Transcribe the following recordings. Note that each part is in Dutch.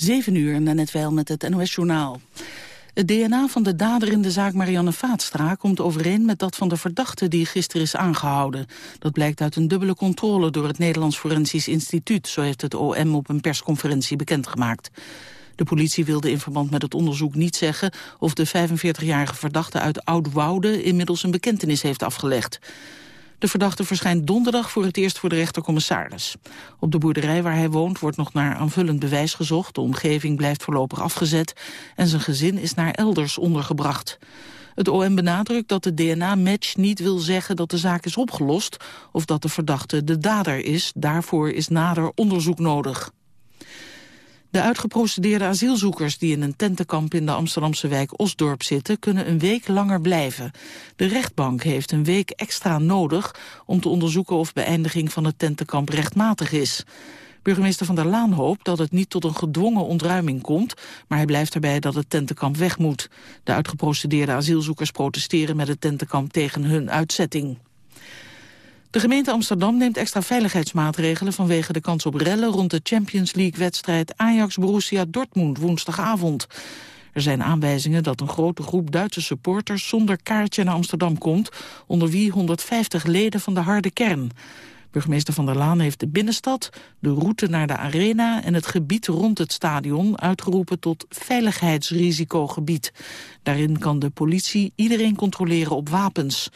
7 uur, net wel met het NOS-journaal. Het DNA van de dader in de zaak Marianne Vaatstra komt overeen met dat van de verdachte die gisteren is aangehouden. Dat blijkt uit een dubbele controle door het Nederlands Forensisch Instituut, zo heeft het OM op een persconferentie bekendgemaakt. De politie wilde in verband met het onderzoek niet zeggen of de 45-jarige verdachte uit Oud-Woude inmiddels een bekentenis heeft afgelegd. De verdachte verschijnt donderdag voor het eerst voor de rechtercommissaris. Op de boerderij waar hij woont wordt nog naar aanvullend bewijs gezocht. De omgeving blijft voorlopig afgezet en zijn gezin is naar elders ondergebracht. Het OM benadrukt dat de DNA-match niet wil zeggen dat de zaak is opgelost... of dat de verdachte de dader is. Daarvoor is nader onderzoek nodig. De uitgeprocedeerde asielzoekers die in een tentenkamp in de Amsterdamse wijk Osdorp zitten, kunnen een week langer blijven. De rechtbank heeft een week extra nodig om te onderzoeken of beëindiging van het tentenkamp rechtmatig is. Burgemeester Van der Laan hoopt dat het niet tot een gedwongen ontruiming komt, maar hij blijft erbij dat het tentenkamp weg moet. De uitgeprocedeerde asielzoekers protesteren met het tentenkamp tegen hun uitzetting. De gemeente Amsterdam neemt extra veiligheidsmaatregelen vanwege de kans op rellen rond de Champions League-wedstrijd Ajax-Borussia Dortmund woensdagavond. Er zijn aanwijzingen dat een grote groep Duitse supporters zonder kaartje naar Amsterdam komt, onder wie 150 leden van de harde kern. Burgemeester Van der Laan heeft de binnenstad, de route naar de arena en het gebied rond het stadion uitgeroepen tot veiligheidsrisicogebied. Daarin kan de politie iedereen controleren op wapens.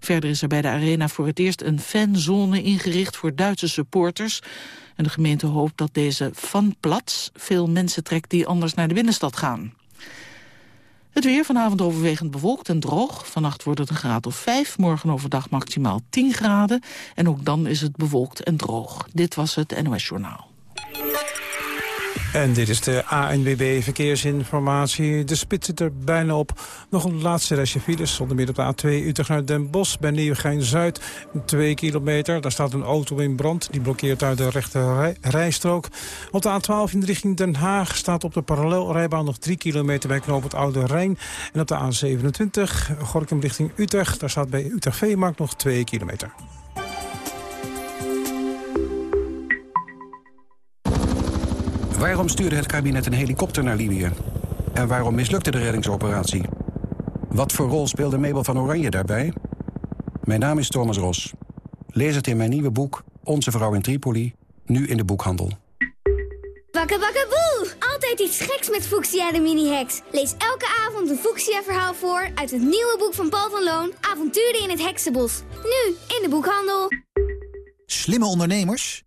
Verder is er bij de arena voor het eerst een fanzone ingericht voor Duitse supporters. En de gemeente hoopt dat deze fanplaats veel mensen trekt die anders naar de binnenstad gaan. Het weer vanavond overwegend bewolkt en droog. Vannacht wordt het een graad of 5, morgen overdag maximaal 10 graden. En ook dan is het bewolkt en droog. Dit was het NOS Journaal. En dit is de ANWB Verkeersinformatie. De spits zit er bijna op. Nog een laatste restje files. Onder meer op de A2 Utrecht naar Den Bosch. Bij Nieuwegein-Zuid. 2 kilometer. Daar staat een auto in brand. Die blokkeert uit de rechte rijstrook. Op de A12 in de richting Den Haag staat op de parallelrijbaan nog 3 kilometer bij knoop het Oude Rijn. En op de A27 Gorkum richting Utrecht. Daar staat bij Utrecht Veemarkt nog 2 kilometer. Waarom stuurde het kabinet een helikopter naar Libië? En waarom mislukte de reddingsoperatie? Wat voor rol speelde Mabel van Oranje daarbij? Mijn naam is Thomas Ros. Lees het in mijn nieuwe boek Onze Vrouw in Tripoli, nu in de boekhandel. Wakkerwakkerboe! Altijd iets geks met Fuchsia de mini-heks. Lees elke avond een Fuchsia-verhaal voor uit het nieuwe boek van Paul van Loon... Avonturen in het Heksenbos. Nu in de boekhandel. Slimme ondernemers?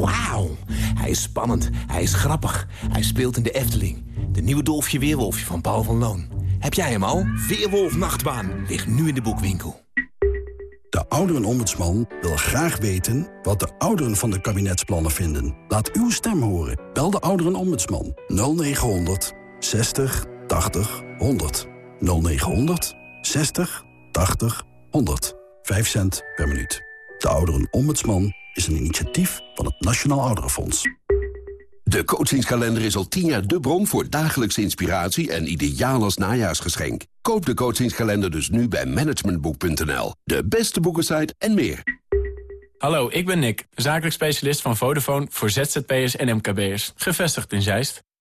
Wauw, hij is spannend, hij is grappig, hij speelt in de Efteling. De nieuwe Dolfje Weerwolfje van Paul van Loon. Heb jij hem al? Weerwolf Nachtbaan ligt nu in de boekwinkel. De ouderenombudsman wil graag weten wat de ouderen van de kabinetsplannen vinden. Laat uw stem horen. Bel de ouderenombudsman 0900 60 80 100. 0900 60 80 100. 5 cent per minuut. De ouderenombudsman is een initiatief van het Nationaal Ouderenfonds. De coachingskalender is al tien jaar de bron voor dagelijkse inspiratie en ideaal als najaarsgeschenk. Koop de coachingskalender dus nu bij managementboek.nl. De beste boekensite en meer. Hallo, ik ben Nick, zakelijk specialist van Vodafone voor ZZP'ers en MKB'ers. Gevestigd in Zeist.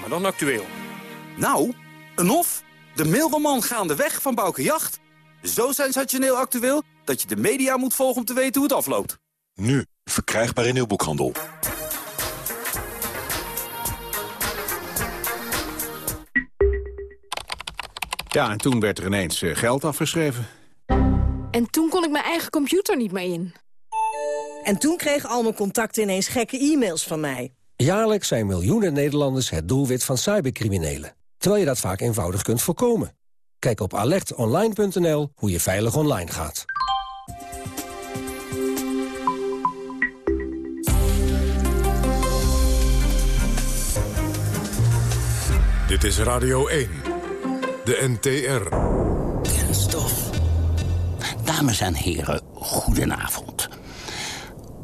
maar dan actueel. Nou, een hof? De mailroman Gaandeweg van Bouke Jacht. Zo sensationeel actueel dat je de media moet volgen om te weten hoe het afloopt. Nu, verkrijgbaar in uw boekhandel. Ja, en toen werd er ineens eh, geld afgeschreven. En toen kon ik mijn eigen computer niet meer in. En toen kregen al mijn contacten ineens gekke e-mails van mij. Jaarlijks zijn miljoenen Nederlanders het doelwit van cybercriminelen. Terwijl je dat vaak eenvoudig kunt voorkomen. Kijk op alertonline.nl hoe je veilig online gaat. Dit is Radio 1. De NTR. Kenstof. Dames en heren, goedenavond.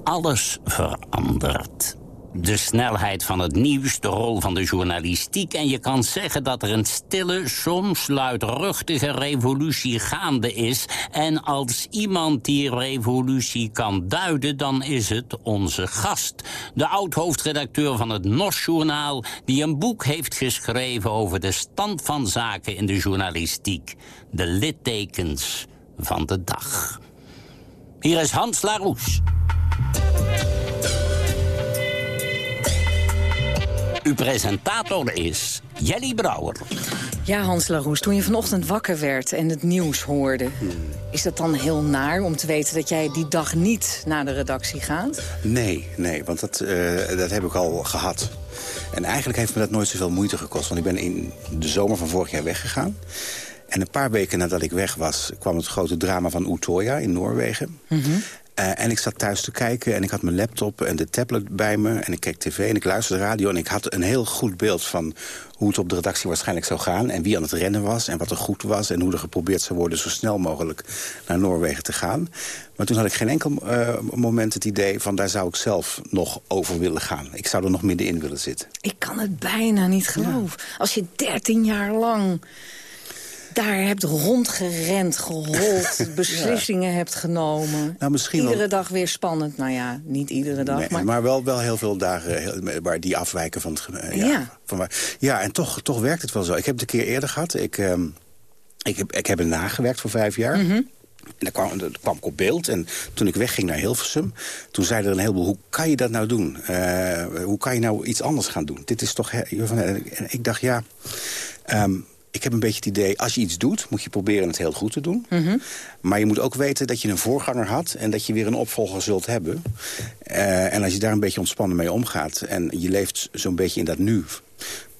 Alles verandert. De snelheid van het nieuws, de rol van de journalistiek... en je kan zeggen dat er een stille, soms luidruchtige revolutie gaande is. En als iemand die revolutie kan duiden, dan is het onze gast. De oud-hoofdredacteur van het NOS-journaal... die een boek heeft geschreven over de stand van zaken in de journalistiek. De littekens van de dag. Hier is Hans Laroes. Uw presentator is Jelly Brouwer. Ja, Hans Laroes, toen je vanochtend wakker werd en het nieuws hoorde... is dat dan heel naar om te weten dat jij die dag niet naar de redactie gaat? Nee, nee, want dat, uh, dat heb ik al gehad. En eigenlijk heeft me dat nooit zoveel moeite gekost. Want ik ben in de zomer van vorig jaar weggegaan. En een paar weken nadat ik weg was... kwam het grote drama van Utoya in Noorwegen. Mm -hmm. Uh, en ik zat thuis te kijken en ik had mijn laptop en de tablet bij me. En ik keek tv en ik luisterde radio. En ik had een heel goed beeld van hoe het op de redactie waarschijnlijk zou gaan. En wie aan het rennen was en wat er goed was. En hoe er geprobeerd zou worden zo snel mogelijk naar Noorwegen te gaan. Maar toen had ik geen enkel uh, moment het idee van daar zou ik zelf nog over willen gaan. Ik zou er nog middenin willen zitten. Ik kan het bijna niet geloven. Ja. Als je dertien jaar lang daar hebt rondgerend, gehold, beslissingen ja. hebt genomen. Nou, misschien iedere wel... dag weer spannend. Nou ja, niet iedere dag. Nee, maar maar wel, wel heel veel dagen heel, waar die afwijken van het... Uh, ja, ja. Van waar, ja, en toch, toch werkt het wel zo. Ik heb het een keer eerder gehad. Ik, uh, ik, heb, ik heb er nagewerkt voor vijf jaar. Mhm. En dan kwam, dan kwam ik op beeld. En toen ik wegging naar Hilversum... toen zeiden er een heleboel, hoe kan je dat nou doen? Uh, hoe kan je nou iets anders gaan doen? Dit is toch... En ik dacht, ja... Um, ik heb een beetje het idee, als je iets doet... moet je proberen het heel goed te doen. Mm -hmm. Maar je moet ook weten dat je een voorganger had... en dat je weer een opvolger zult hebben. Uh, en als je daar een beetje ontspannen mee omgaat... en je leeft zo'n beetje in dat nu...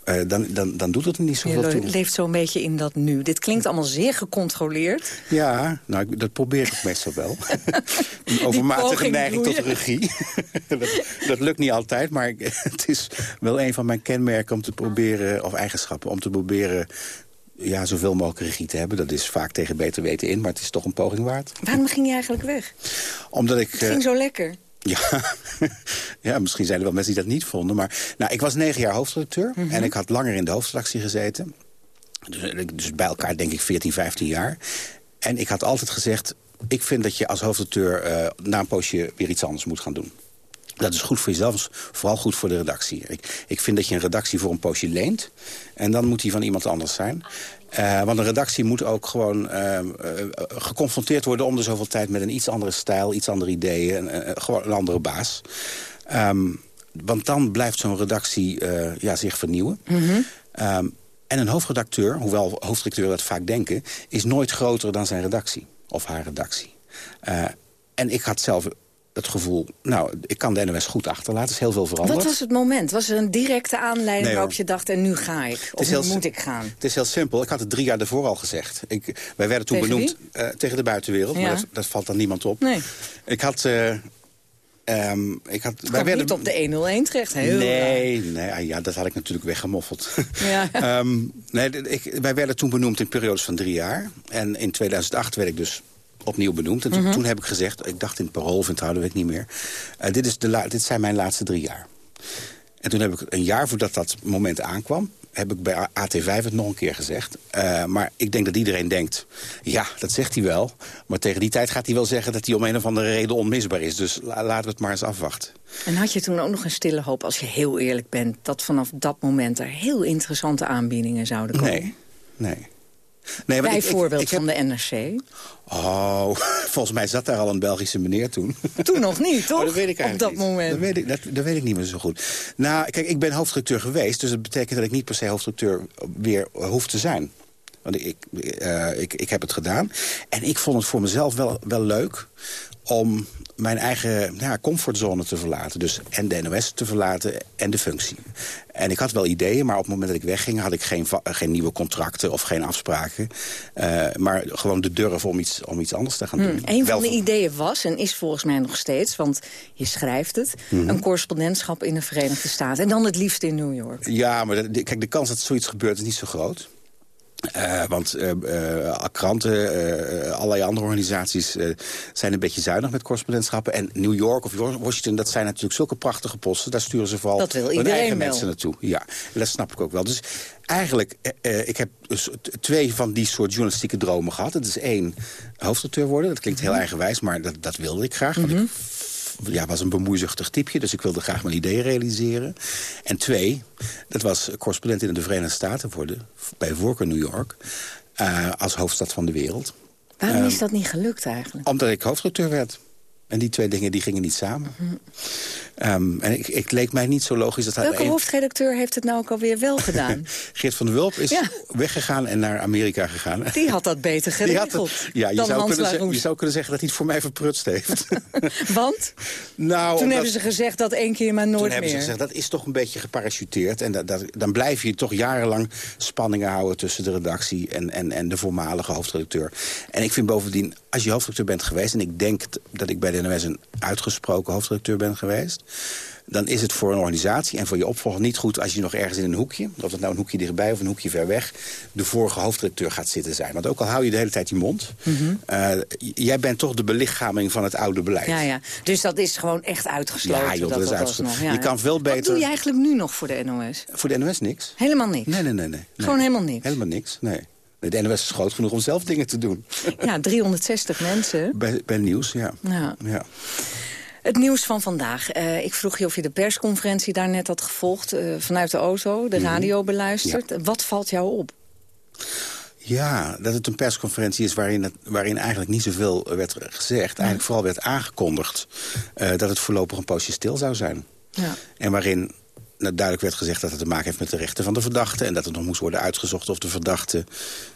Uh, dan, dan, dan doet het er niet zoveel je toe. leeft zo'n beetje in dat nu. Dit klinkt allemaal zeer gecontroleerd. Ja, nou, dat probeer ik meestal wel. een overmatige neiging tot regie. dat, dat, lukt niet altijd, maar het is wel een van mijn kenmerken om te proberen... of eigenschappen, om te proberen ja, zoveel mogelijk regie te hebben. Dat is vaak tegen beter weten in, maar het is toch een poging waard. Waarom ging je eigenlijk weg? Omdat ik... Het ging zo lekker. Ja. ja, misschien zijn er wel mensen die dat niet vonden. Maar nou, ik was negen jaar hoofdredacteur. Mhm. Mm -hmm. En ik had langer in de hoofdredactie gezeten. Dus, dus bij elkaar denk ik 14, 15 jaar. En ik had altijd gezegd... ik vind dat je als hoofdredacteur uh, na een poosje weer iets anders moet gaan doen. Dat is goed voor jezelf, vooral goed voor de redactie. Ik, ik vind dat je een redactie voor een poosje leent. En dan moet die van iemand anders zijn. Uh, want een redactie moet ook gewoon uh, uh, geconfronteerd worden... om de zoveel tijd met een iets andere stijl, iets andere ideeën... gewoon een andere baas. Um, want dan blijft zo'n redactie ja, zich vernieuwen. Mhm. Mm -hmm. um, en een hoofdredacteur, hoewel hoofdredacteuren dat vaak denken... is nooit groter dan zijn redactie, of haar redactie. en ik had zelf het gevoel, nou, ik kan de NOS goed achterlaten. is heel veel veranderd. Wat was het moment? Was er een directe aanleiding nee, waarop je dacht... en nu ga ik? Of nu moet ik gaan? Het is heel simpel. Ik had het drie jaar daarvoor al gezegd. Ik, wij werden toen tegen benoemd uh, tegen de buitenwereld. Ja. Maar dat, dat, valt dan niemand op. Nee. Ik had... Uh, Um, ik had, wij werden niet op de 101 terecht. Heel nee, nee ja, dat had ik natuurlijk weggemoffeld. Ja. um, nee, ik, wij werden toen benoemd in periodes van drie jaar. En in 2008 werd ik dus opnieuw benoemd. En Mhm. toen, mm -hmm. toen heb ik gezegd, ik dacht in het parool of in het houden, weet ik niet meer. Uh, dit, is de dit zijn mijn laatste drie jaar. En toen heb ik een jaar voordat dat moment aankwam... heb ik bij AT5 het nog een keer gezegd. Uh, maar ik denk dat iedereen denkt, ja, dat zegt hij wel. Maar tegen die tijd gaat hij wel zeggen dat hij om een of andere reden onmisbaar is. Dus la laten we het maar eens afwachten. En had je toen ook nog een stille hoop, als je heel eerlijk bent... dat vanaf dat moment er heel interessante aanbiedingen zouden komen? Nee, nee. Nee, Bijvoorbeeld ik, ik, ik heb... van de NRC. Oh, volgens mij zat daar al een Belgische meneer toen. Toen nog niet, toch? Oh, dat weet ik Op dat niet. moment. Dat weet, ik, dat, dat weet ik niet meer zo goed. Nou, kijk, ik ben hoofdredacteur geweest. Dus dat betekent dat ik niet per se hoofdredacteur weer hoef te zijn. Want ik, uh, ik, ik heb het gedaan. En ik vond het voor mezelf wel, wel leuk om mijn eigen ja, comfortzone te verlaten. Dus en de NOS te verlaten en de functie. En ik had wel ideeën, maar op het moment dat ik wegging... had ik geen, geen nieuwe contracten of geen afspraken. Uh, maar gewoon de durf om iets, om iets anders te gaan doen. Hmm, een van de ideeën was, en is volgens mij nog steeds... want je schrijft het, Mhm. een correspondentschap in de Verenigde Staten. En dan het liefst in New York. Ja, maar de- kijk, de kans dat zoiets gebeurt is niet zo groot. Eh, want eh, eh, kranten, allerlei andere organisaties zijn een beetje zuinig met correspondentschappen. En New York of Washington, dat zijn natuurlijk zulke prachtige posten. Daar sturen ze vooral hun eigen wel. mensen naartoe. Ja, en dat snap ik ook wel. Dus eigenlijk, ik heb dus twee van die soort journalistieke dromen gehad. Het is één, hoofdauteur worden. Dat klinkt heel Mhm. eigenwijs, maar dat, dat wilde ik graag. Want ik ja, was een bemoeizuchtig typeje, dus ik wilde graag mijn ideeën realiseren. En twee, dat was correspondent in de Verenigde Staten worden... bij voorkeur New York, eh, als hoofdstad van de wereld. Waarom Ehm, is dat niet gelukt eigenlijk? Omdat ik hoofdredacteur werd. En die twee dingen die gingen niet samen. Ehm, en ik, ik leek mij niet zo logisch dat hij... Welke een- hoofdredacteur heeft het nou ook alweer wel gedaan? Geert van der Wulp is Ja. weggegaan en naar Amerika gegaan. Die had dat beter Die had geregeld het- ja, je dan zou, zeggen, je zou kunnen zeggen dat hij het voor mij verprutst heeft. Want nou, toen omdat- hebben ze gezegd dat één keer maar nooit Toen hebben ze meer. gezegd, dat is toch een beetje geparachuteerd. En dat, dat, dan blijf je toch jarenlang spanningen houden... tussen de redactie en, en, en de voormalige hoofdredacteur. En ik vind bovendien, als je hoofdredacteur bent geweest... en ik denk dat ik bij de NOS een uitgesproken hoofdredacteur ben geweest... dan is het voor een organisatie en voor je opvolger niet goed... als je nog ergens in een hoekje, of dat nou een hoekje dichtbij of een hoekje ver weg... de vorige hoofdredacteur gaat zitten zijn. Want ook al hou je de hele tijd je mond... Mhm. eh, jij bent toch de belichaming van het oude beleid. Ja, ja. Dus dat is gewoon echt uitgesloten. Ja, joh, dat is uitgesloten. ja, Je ja. kan veel Wat beter- doe je eigenlijk nu nog voor de NOS? Voor de NOS niks. Helemaal niks? Nee, nee, nee. nee. Gewoon helemaal niks? Helemaal niks, nee. Nee, De NOS is groot genoeg om zelf dingen te doen. Ja, 360 mensen. Bij, bij nieuws, ja. Ja. ja. Het nieuws van vandaag. Eh, ik vroeg je of je de persconferentie daar net had gevolgd... eh, vanuit de auto, de Mhm. radio beluisterd. Wat valt jou op? Ja, dat het een persconferentie is waarin, het, waarin eigenlijk niet zoveel werd gezegd. Eigenlijk vooral werd aangekondigd eh, dat het voorlopig een poosje stil zou zijn. Ja. En waarin duidelijk werd gezegd dat het te maken heeft met de rechten van de verdachte... en dat het nog moest worden uitgezocht of de verdachte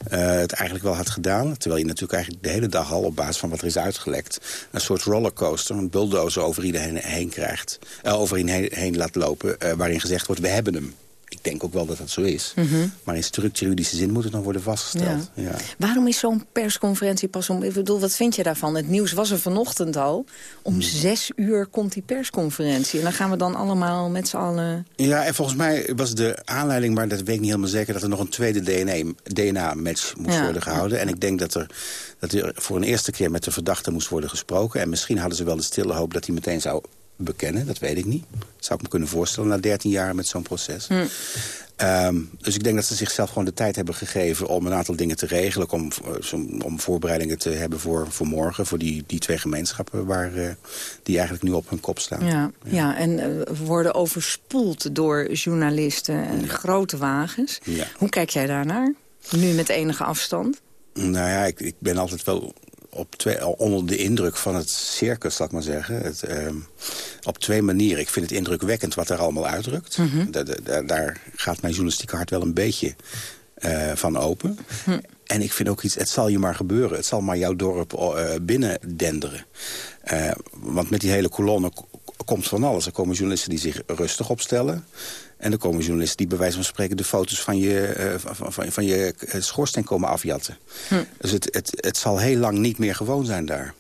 eh, het eigenlijk wel had gedaan. Terwijl je natuurlijk eigenlijk de hele dag al op basis van wat er is uitgelekt... een soort rollercoaster, een bulldozer over iedereen heen krijgt. eh, over heen, heen laat lopen, eh, waarin gezegd wordt, we hebben hem. Ik denk ook wel dat dat zo is. Mhm. Maar in structuridische zin moet het nog worden vastgesteld. Ja. Waarom is zo'n persconferentie pas om... Ik bedoel, wat vind je daarvan? Het nieuws was er vanochtend al. Om Hmm. zes uur komt die persconferentie. En dan gaan we dan allemaal met z'n allen... Ja, en volgens mij was de aanleiding, maar dat weet ik niet helemaal zeker... dat er nog een tweede DNA-match moest Ja. worden gehouden. En ik denk dat er, dat er voor een eerste keer met de verdachte moest worden gesproken. En misschien hadden ze wel de stille hoop dat hij meteen zou bekennen. Dat weet ik niet. Zou ik me kunnen voorstellen na 13 jaar met zo'n proces. Hm. Ehm, dus ik denk dat ze zichzelf gewoon de tijd hebben gegeven om een aantal dingen te regelen. ook Om, eh, zo- om voorbereidingen te hebben voor, voor morgen. Voor die, die twee gemeenschappen waar, eh, die eigenlijk nu op hun kop staan. Ja, ja. en eh, we worden overspoeld door journalisten en grote wagens. Ja. Hoe kijk jij daarnaar? Nu met enige afstand? Nou ja, ik, ik ben altijd wel op twee, onder de indruk van het circus, laat maar zeggen. Het, ehm, op twee manieren. Ik vind het indrukwekkend wat er allemaal uitdrukt. Mhm. Da- da- da- daar gaat mijn journalistieke hart wel een beetje eh, van open. Hm. En ik vind ook iets, het zal je maar gebeuren. Het zal maar jouw dorp eh binnendenderen. Eh, want met die hele kolonne komt van alles. Er komen journalisten die zich rustig opstellen. En er komen journalisten die bij wijze van spreken... de foto's van je, van, van, van je eh, schoorsteen komen afjatten. Hm. Dus het, het, het zal heel lang niet meer gewoon zijn daar.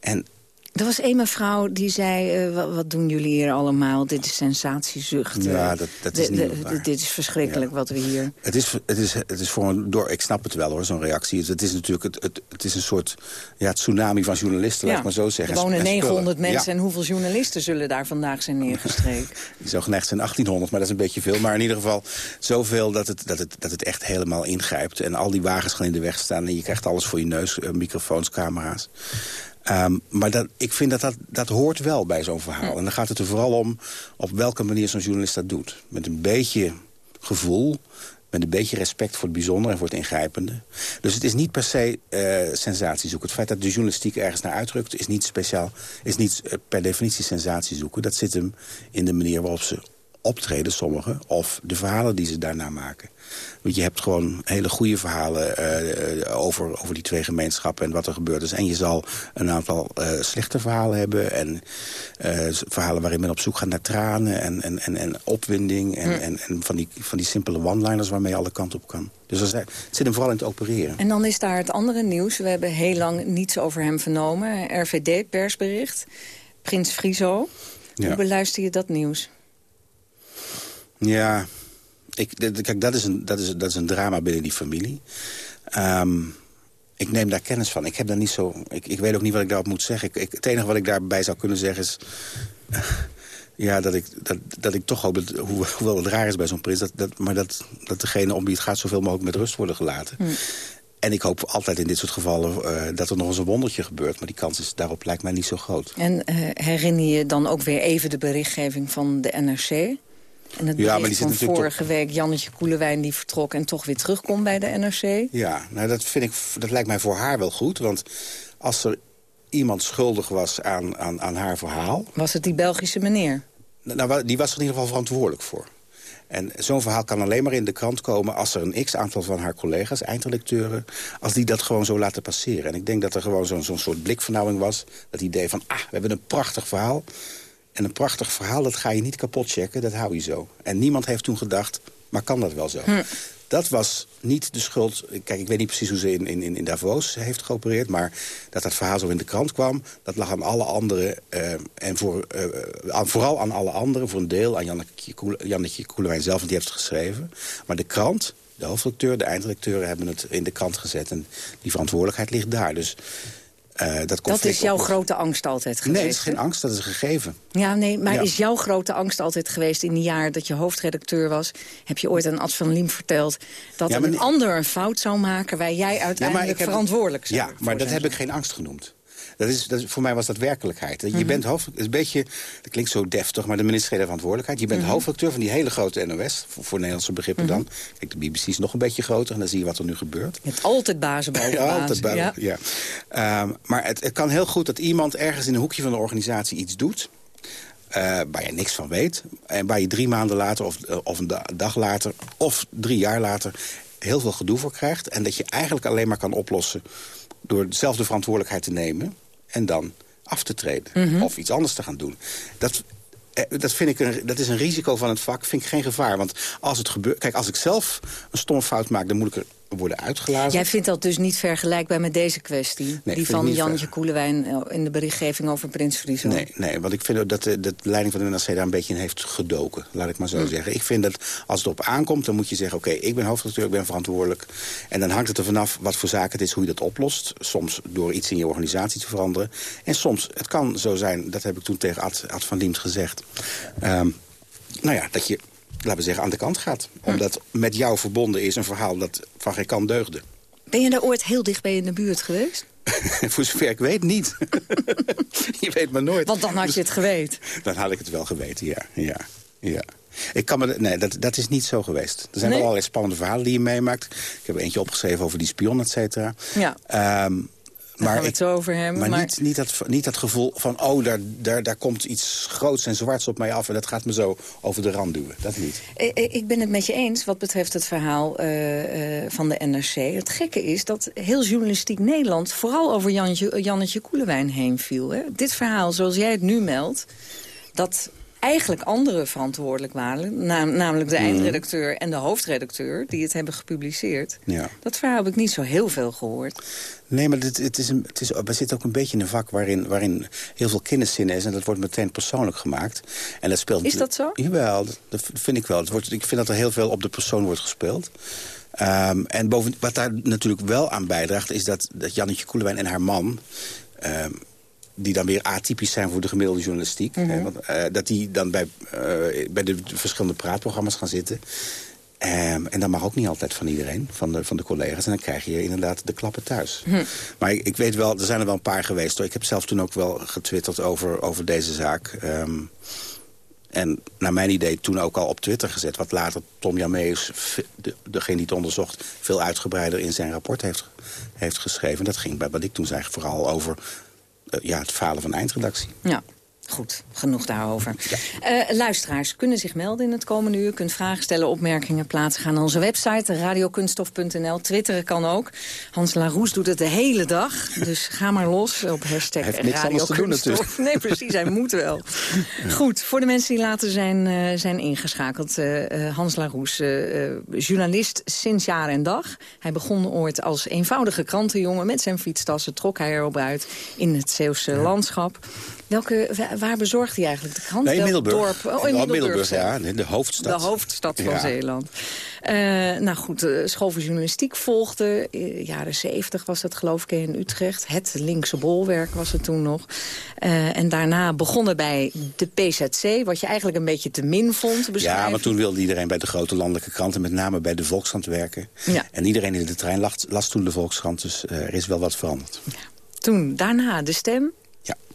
En Er was één mevrouw die zei, eh, wat, doen jullie hier allemaal? Dit is sensatiezucht. Ja, eh, dat- dat is niet waar. Dit is verschrikkelijk wat we hier... Het is, het is, het is voor een door. Ik snap het wel hoor, zo'n reactie. Het is natuurlijk het, het, het is een soort ja, tsunami van journalisten, laat ik maar zo zeggen. Er wonen En spullen. 900 mensen Ja, en hoeveel journalisten zullen daar vandaag zijn neergestreken? zo geneigd zijn 1800, maar dat is een beetje veel. Maar in ieder geval zoveel dat het, dat het, dat het echt helemaal ingrijpt. En al die wagens gaan in de weg staan en je krijgt alles voor je neus. eh, microfoons, camera's. Ehm, maar dat, ik vind dat, dat dat hoort wel bij zo'n verhaal. En dan gaat het er vooral om op welke manier zo'n journalist dat doet. Met een beetje gevoel, met een beetje respect voor het bijzondere en voor het ingrijpende. Dus het is niet per se eh sensatie zoeken. Het feit dat de journalistiek ergens naar uitdrukt... is niet, speciaal, is niet eh, per definitie sensatie zoeken. Dat zit hem in de manier waarop ze optreden, sommigen, of de verhalen die ze daarna maken. Want je hebt gewoon hele goede verhalen eh, over, over die twee gemeenschappen en wat er gebeurd is. En je zal een aantal eh, slechte verhalen hebben. En eh, verhalen waarin men op zoek gaat naar tranen en, en, en, en opwinding. En, en, en van, die, van die simpele one-liners waarmee je alle kanten op kan. Dus er het zit hem vooral in het opereren. En dan is daar het andere nieuws. We hebben heel lang niets over hem vernomen. RVD, persbericht. Prins Friso. Ja. Hoe beluister je dat nieuws? Ja, ik, kijk, dat is, een, dat, is, dat is een drama binnen die familie. Ehm, ik neem daar kennis van. Ik, heb daar niet zo, ik, ik weet ook niet wat ik daarop moet zeggen. Ik, ik, het enige wat ik daarbij zou kunnen zeggen is... ja, dat ik, dat, dat ik toch hoop, dat, hoe- hoewel het raar is bij zo'n prins... Dat, dat, maar dat, dat degene om wie het gaat zoveel mogelijk met rust worden gelaten. Hm. En ik hoop altijd in dit soort gevallen eh, dat er nog eens een wondertje gebeurt. Maar die kans is daarop lijkt mij niet zo groot. En eh, herinner je dan ook weer even de berichtgeving van de NRC? En het Ja, maar die zit van natuurlijk vorige week Jannetje Koelewijn die vertrok... en toch weer terugkomt bij de NRC? Ja, nou dat, vind ik, dat lijkt mij voor haar wel goed. Want als er iemand schuldig was aan, aan, aan haar verhaal... Was het die Belgische meneer? Nou, die was er in ieder geval verantwoordelijk voor. En zo'n verhaal kan alleen maar in de krant komen... als er een x-aantal van haar collega's, eindredacteuren... als die dat gewoon zo laten passeren. En ik denk dat er gewoon zo'n zo'n soort blikvernauwing was. Dat idee van, ah, we hebben een prachtig verhaal. En een prachtig verhaal, dat ga je niet kapot checken. Dat hou je zo. En niemand heeft toen gedacht, maar kan dat wel zo? Hm. Dat was niet de schuld... Kijk, ik weet niet precies hoe ze in, in, in Davos heeft geopereerd... maar dat dat verhaal zo in de krant kwam... dat lag aan alle anderen... eh, en voor, eh, aan, vooral aan alle anderen, voor een deel... aan Jannetje, Koel, Jannetje Koelewijn zelf, want die heeft het geschreven. Maar de krant, de hoofdredacteur, de eindredacteuren... hebben het in de krant gezet en die verantwoordelijkheid ligt daar. Dus eh, dat, Dat is jouw op- grote angst altijd geweest? Nee, het is geen angst, dat is een gegeven. Ja, nee, maar Ja. is jouw grote angst altijd geweest in die jaar dat je hoofdredacteur was? Heb je ooit aan Ad van Liem verteld dat Ja, een maar ander een fout zou maken... waar jij Ja, maar uiteindelijk ik heb- verantwoordelijk zou Ja, maar dat heb ik geen angst genoemd. Dat is, dat voor mij was dat werkelijkheid. Je Mhm. bent hoofd, een beetje, dat klinkt zo deftig, maar de ministerie verantwoordelijkheid. Je bent Mhm. hoofdredacteur van die hele grote NOS, voor, voor Nederlandse begrippen Mhm. dan. Kijk, de BBC is nog een beetje groter en dan zie je wat er nu gebeurt. Je hebt altijd bazen boven Ja, bazen. altijd bij, ja. ja. Ehm, maar het, het kan heel goed dat iemand ergens in een hoekje van de organisatie iets doet... eh, waar je niks van weet. En waar je drie maanden later of, eh, of een da- dag later of drie jaar later... heel veel gedoe voor krijgt. En dat je eigenlijk alleen maar kan oplossen... door dezelfde verantwoordelijkheid te nemen en dan af te treden. Mhm. Of iets anders te gaan doen. Dat, eh, dat, vind ik een, dat is een risico van het vak, vind ik geen gevaar. Want als het gebeurt... Kijk, als ik zelf een stomme fout maak... dan moet ik er worden uitgelaten. Jij vindt dat dus niet vergelijkbaar met deze kwestie? die van Jantje Koelewijn eh, in de berichtgeving over Prins Friso? Nee, nee, want ik vind dat de, dat de leiding van de NRC daar een beetje in heeft gedoken. Laat ik maar zo Hm. zeggen. Ik vind dat als het op aankomt, dan moet je zeggen... oké, ik ben hoofdredacteur, ik ben verantwoordelijk. En dan hangt het er vanaf wat voor zaken het is, hoe je dat oplost. Soms door iets in je organisatie te veranderen. En soms, het kan zo zijn, dat heb ik toen tegen Ad, Ad van Liemt gezegd... ehm, nou ja, dat je, laten we zeggen, aan de kant gaat. Hm. Omdat met jou verbonden is een verhaal dat van geen kant deugde. Ben je daar ooit heel dicht bij in de buurt geweest? voor zover ik weet, niet. je weet maar nooit. Want dan had je het geweten. Dan had ik het wel geweten, ja. ja, ja. Ik kan me, nee, dat, dat is niet zo geweest. Er zijn Nee? wel allerlei spannende verhalen die je meemaakt. Ik heb er eentje opgeschreven over die spion, et cetera. Ja. Ehm, Gaan maar we het zo over hebben. maar, Maar, Niet, niet, dat, niet dat gevoel van, oh, daar, daar, daar komt iets groots en zwarts op mij af... en dat gaat me zo over de rand duwen. Dat niet. Ik- ben het met je eens wat betreft het verhaal eh, eh, van de NRC. Het gekke is dat heel journalistiek Nederland... vooral over Jantje, Jannetje Koelewijn heen viel. Hè? Dit verhaal, zoals jij het nu meldt... dat eigenlijk anderen verantwoordelijk waren... nam- namelijk de Mhm. eindredacteur en de hoofdredacteur... die het hebben gepubliceerd. Ja. Dat verhaal heb ik niet zo heel veel gehoord. Nee, maar het, het is een, het is, we zitten ook een beetje in een vak waarin, waarin heel veel kenniszin is... en dat wordt meteen persoonlijk gemaakt. En dat speelt Is dat zo? Jawel, dat, dat vind ik wel. Het wordt, ik vind dat er heel veel op de persoon wordt gespeeld. Ehm, en boven, wat daar natuurlijk wel aan bijdraagt... is dat, dat Jannetje Koelewijn en haar man... ehm, die dan weer atypisch zijn voor de gemiddelde journalistiek... Mhm. hè, want, eh, dat die dan bij, eh, bij de verschillende praatprogramma's gaan zitten... Ehm, en dat mag ook niet altijd van iedereen, van de, van de collega's. En dan krijg je inderdaad de klappen thuis. Hm. Maar ik, ik weet wel, er zijn er wel een paar geweest. Hoor. Ik heb zelf toen ook wel getwitterd over, over deze zaak. Ehm, en naar mijn idee toen ook al op Twitter gezet. Wat later Tom Jameus, de, degene die het onderzocht... veel uitgebreider in zijn rapport heeft, heeft geschreven. Dat ging bij wat ik toen zei vooral over ja, het falen van eindredactie. Ja. Goed, genoeg daarover. Eh, luisteraars kunnen zich melden in het komende uur. Kunt vragen stellen, opmerkingen plaatsen. Gaan naar onze website, radiokunstof.nl. Twitteren kan ook. Hans Laroes doet het de hele dag. Dus ga maar los op hashtag Hij heeft niks anders te doen radiokunststof. Nee, precies, hij moet wel. Goed, voor de mensen die later zijn, eh, zijn ingeschakeld. eh, Hans Laroes, journalist sinds jaar en dag. Hij begon ooit als eenvoudige krantenjongen. Met zijn fietstassen trok hij erop uit in het Zeeuwse landschap. Welke, wa- waar bezorgt hij eigenlijk de krant? Nee, in Middelburg. Dorp? Oh, in Oh, Middelburg. ja, de hoofdstad. De hoofdstad van Ja. Zeeland. Eh, nou goed, de school voor journalistiek volgde. In jaren zeventig was dat geloof ik in Utrecht. Het linkse bolwerk was het toen nog. Eh, en daarna begonnen bij de PZC, wat je eigenlijk een beetje te min vond. beschrijven. Ja, maar toen wilde iedereen bij de grote landelijke kranten... met name bij de Volkskrant werken. Ja. En iedereen in de trein las, las toen de Volkskrant. Dus eh, er is wel wat veranderd. Toen, daarna de stem.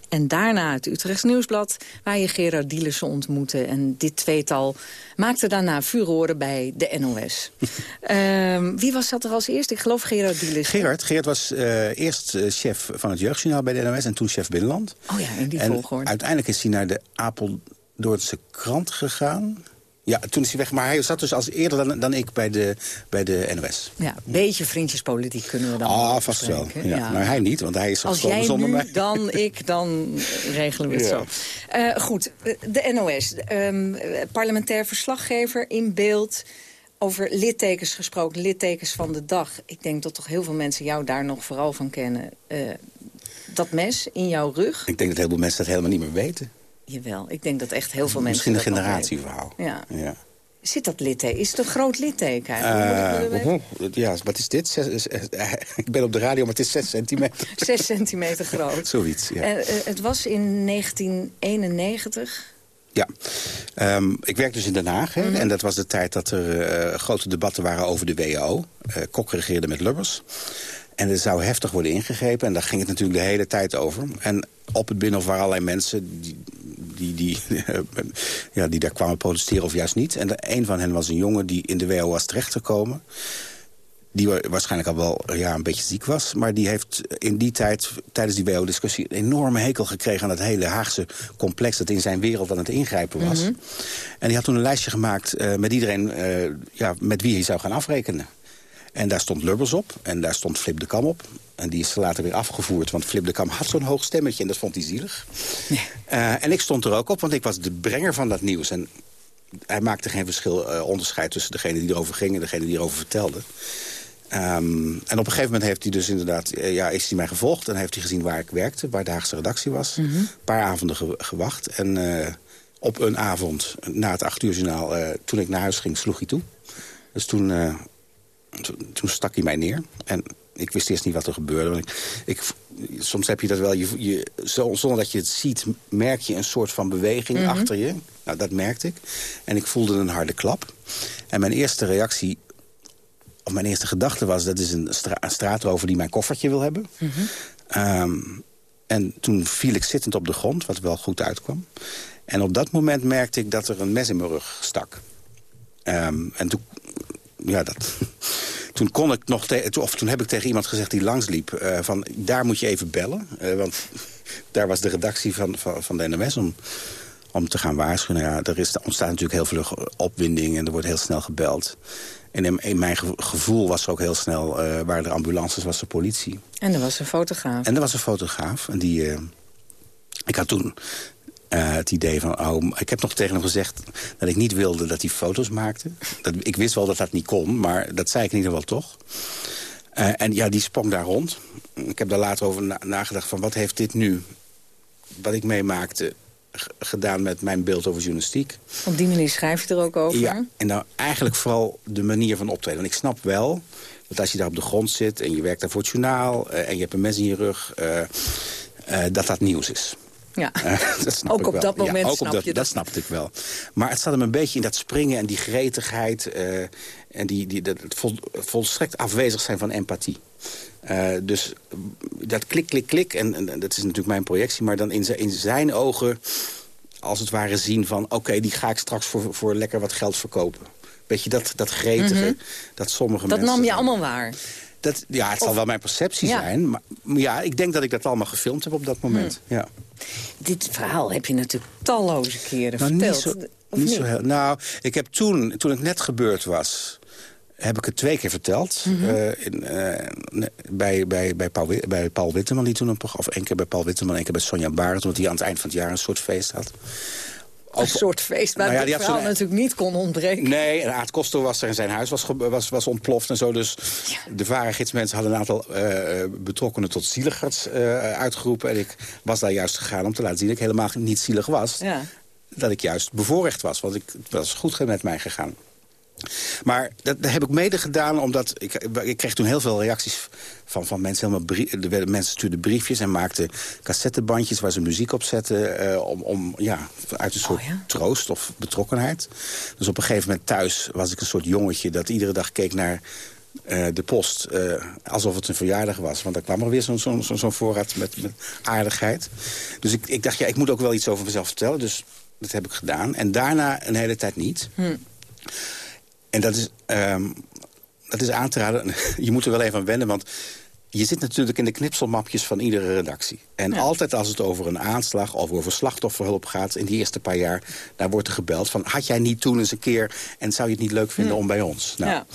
En daarna het Utrechts Nieuwsblad, waar je Gerard Dielissen ontmoette. En dit tweetal maakte daarna furoren bij de NOS. Ehm, wie was dat er als eerste? Ik geloof Gerard Dielissen. Gerard, Gerard was eh, eerst eh, chef van het Jeugdjournaal bij de NOS... en toen chef Binnenland. Oh ja, in die en volgorde. uiteindelijk is hij naar de Apeldoornse krant gegaan. Ja, toen is hij weg. Maar hij zat dus als eerder dan, dan ik bij de, bij de NOS. Ja, een beetje vriendjespolitiek kunnen we dan Ah, vast wel. Ja. Maar hij niet, want hij is Als jij zonder nu, mij. dan ik, dan regelen we het Ja. zo. Eh, goed, de NOS. ehm, eh, parlementair verslaggever in beeld. Over littekens gesproken, littekens van de dag. Ik denk dat toch heel veel mensen jou daar nog vooral van kennen. Eh, dat mes in jouw rug. Ik denk dat heel veel mensen dat helemaal niet meer weten. Jawel, ik denk dat echt heel veel mensen Misschien een generatieverhaal. Ja. Ja. Zit dat litteken? Is het een groot litteken eigenlijk? Eh, oh, ja, wat is dit? Zes- eh, ik ben op de radio, maar het is 6 centimeter. Zes centimeter groot. Zoiets, ja. Eh, het was in 1991. Ja, Ehm, ik werk dus in Den Haag. Hè, En dat was de tijd dat er eh, grote debatten waren over de. Eh Kok regeerde met Lubbers. En er zou heftig worden ingegrepen. En daar ging het natuurlijk de hele tijd over. En op het Binnenhof waren allerlei mensen die, die, die, ja, die daar kwamen protesteren of juist niet. En de, een van hen was een jongen die in de WHO was terechtgekomen. Die wa- waarschijnlijk al wel ja, een beetje ziek was. Maar die heeft in die tijd, tijdens die WHO-discussie... een enorme hekel gekregen aan het hele Haagse complex... dat in zijn wereld aan het ingrijpen was. En die had toen een lijstje gemaakt eh, met iedereen... eh, ja, met wie hij zou gaan afrekenen. En daar stond Lubbers op en daar stond Flip de Kam op. En die is later weer afgevoerd, want Flip de Kam had zo'n hoog stemmetje... en dat vond hij zielig. Eh, en ik stond er ook op, want ik was de brenger van dat nieuws. En hij maakte geen verschil, eh, onderscheid tussen degene die erover ging... en degene die erover vertelde. Ehm, en op een gegeven moment heeft hij dus inderdaad, eh, ja, is hij mij gevolgd... en heeft hij gezien waar ik werkte, waar de Haagse redactie was. Een paar avonden ge- gewacht. En op een avond, na het acht uur journaal, toen ik naar huis ging, sloeg hij toe. Dus toen, toen, stak hij mij neer. En ik wist eerst niet wat er gebeurde. want Ik, ik, soms heb je dat wel, je, je, zo- zonder dat je het ziet... merk je een soort van beweging Mhm. achter je. Nou, dat merkte ik. En ik voelde een harde klap. En mijn eerste reactie, of mijn eerste gedachte was... dat is een, stra een straatrover die mijn koffertje wil hebben. Ehm, en toen viel ik zittend op de grond, wat wel goed uitkwam. En op dat moment merkte ik dat er een mes in mijn rug stak. Ehm, en toen, ja, dat, toen kon ik nog, te- of toen heb ik tegen iemand gezegd die langsliep, eh, van daar moet je even bellen, Eh, want daar was de redactie van, van, van de NMS om, om te gaan waarschuwen. Nou ja, er is, er ontstaat natuurlijk heel veel opwinding en er wordt heel snel gebeld. En in, in mijn gevo- gevoel was er ook heel snel, eh waren er ambulances, was er politie. En er was een fotograaf. En er was een fotograaf. En die, ik had toen eh, het idee van... Oh, ik heb nog tegen hem gezegd dat ik niet wilde dat hij foto's maakte. Dat, ik wist wel dat dat niet kon, maar dat zei ik in ieder geval toch. Eh, en ja, die sprong daar rond. Ik heb daar later over na- nagedacht van... wat heeft dit nu, wat ik meemaakte, gedaan met mijn beeld over journalistiek? Op die manier schrijf je er ook over. Ja, en nou eigenlijk vooral de manier van optreden. Want ik snap wel dat als je daar op de grond zit... en je werkt daar voor het journaal... eh, en je hebt een mes in je rug... dat dat nieuws is. Ja. Dat snap Ook ik op wel. dat moment ja, ook snap op dat, je dat. dat. snapte ik wel. Maar het zat hem een beetje in dat springen en die gretigheid... eh, en die, die, dat, het vol, volstrekt afwezig zijn van empathie. Eh, dus dat klik, klik, klik, en, en dat is natuurlijk mijn projectie... maar dan in zijn, in zijn ogen als het ware zien van... oké, die ga ik straks voor, voor lekker wat geld verkopen. Weet je, dat, dat gretige, Mhm. dat sommige Dat mensen... nam je allemaal waar. Dat, ja, het zal wel mijn perceptie Ja. zijn. Maar ja, ik denk dat ik dat allemaal gefilmd heb op dat moment. Hmm. Ja. Dit verhaal heb je natuurlijk talloze keren Nou, niet verteld. zo, niet zo heel. Nou, ik heb toen, toen het net gebeurd was... heb ik het twee keer verteld. Eh, in, eh, bij, bij, bij, Paul, bij Paul Witteman, die toen een programma... of één keer bij Paul Witteman, één keer bij Sonja Barend... omdat die aan het eind van het jaar een soort feest had. Een soort feest waar Nou ja, die verhaal natuurlijk niet kon ontbreken. Nee, en Aad Koster was er en zijn huis was, was, was ontploft en zo. Dus de varengidsmensen hadden een aantal eh, betrokkenen tot zieligerts eh, uitgeroepen. En ik was daar juist gegaan om te laten zien dat ik helemaal niet zielig was. Ja. Dat ik juist bevoorrecht was, want ik, het was goed met mij gegaan. Maar dat, dat heb ik mede gedaan omdat ik, ik kreeg toen heel veel reacties van, van mensen. Helemaal werden, mensen stuurden briefjes en maakten cassettebandjes waar ze muziek op zetten. eh, om, om, ja, uit een soort troost of betrokkenheid. Dus op een gegeven moment thuis was ik een soort jongetje dat iedere dag keek naar eh, de post. eh, alsof het een verjaardag was. Want dan kwam er weer zo'n zo'n zo'n- zo'n voorraad met, met aardigheid. Dus ik, ik dacht, ja, ik moet ook wel iets over mezelf vertellen. Dus dat heb ik gedaan. En daarna een hele tijd niet. Hm. En dat is, ehm, dat is aan te raden. Je moet er wel even aan wennen, want je zit natuurlijk in de knipselmapjes van iedere redactie. En altijd als het over een aanslag of over slachtofferhulp gaat... in die eerste paar jaar, daar wordt er gebeld van... had jij niet toen eens een keer en zou je het niet leuk vinden om bij ons? Nou, Ja.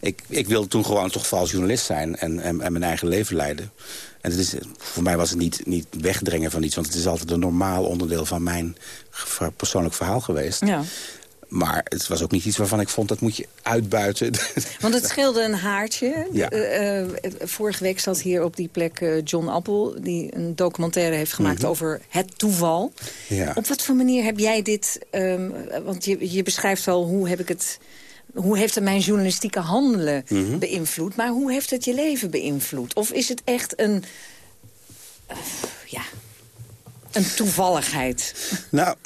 ik, ik wilde toen gewoon toch vooral journalist zijn en, en, en mijn eigen leven leiden. En het is, voor mij was het niet, niet wegdringen van iets... want het is altijd een normaal onderdeel van mijn persoonlijk verhaal geweest. Ja. Maar het was ook niet iets waarvan ik vond dat moet je uitbuiten. Want het scheelde een haartje. Ja. Eh, eh, vorige week zat hier op die plek eh, John Appel... die een documentaire heeft gemaakt Mhm. over het toeval. Ja. Op wat voor manier heb jij dit... ehm, want je, je beschrijft wel hoe heb ik het... Hoe heeft het mijn journalistieke handelen Mhm. beïnvloed? Maar hoe heeft het je leven beïnvloed? Of is het echt een... ja, een toevalligheid? Nou,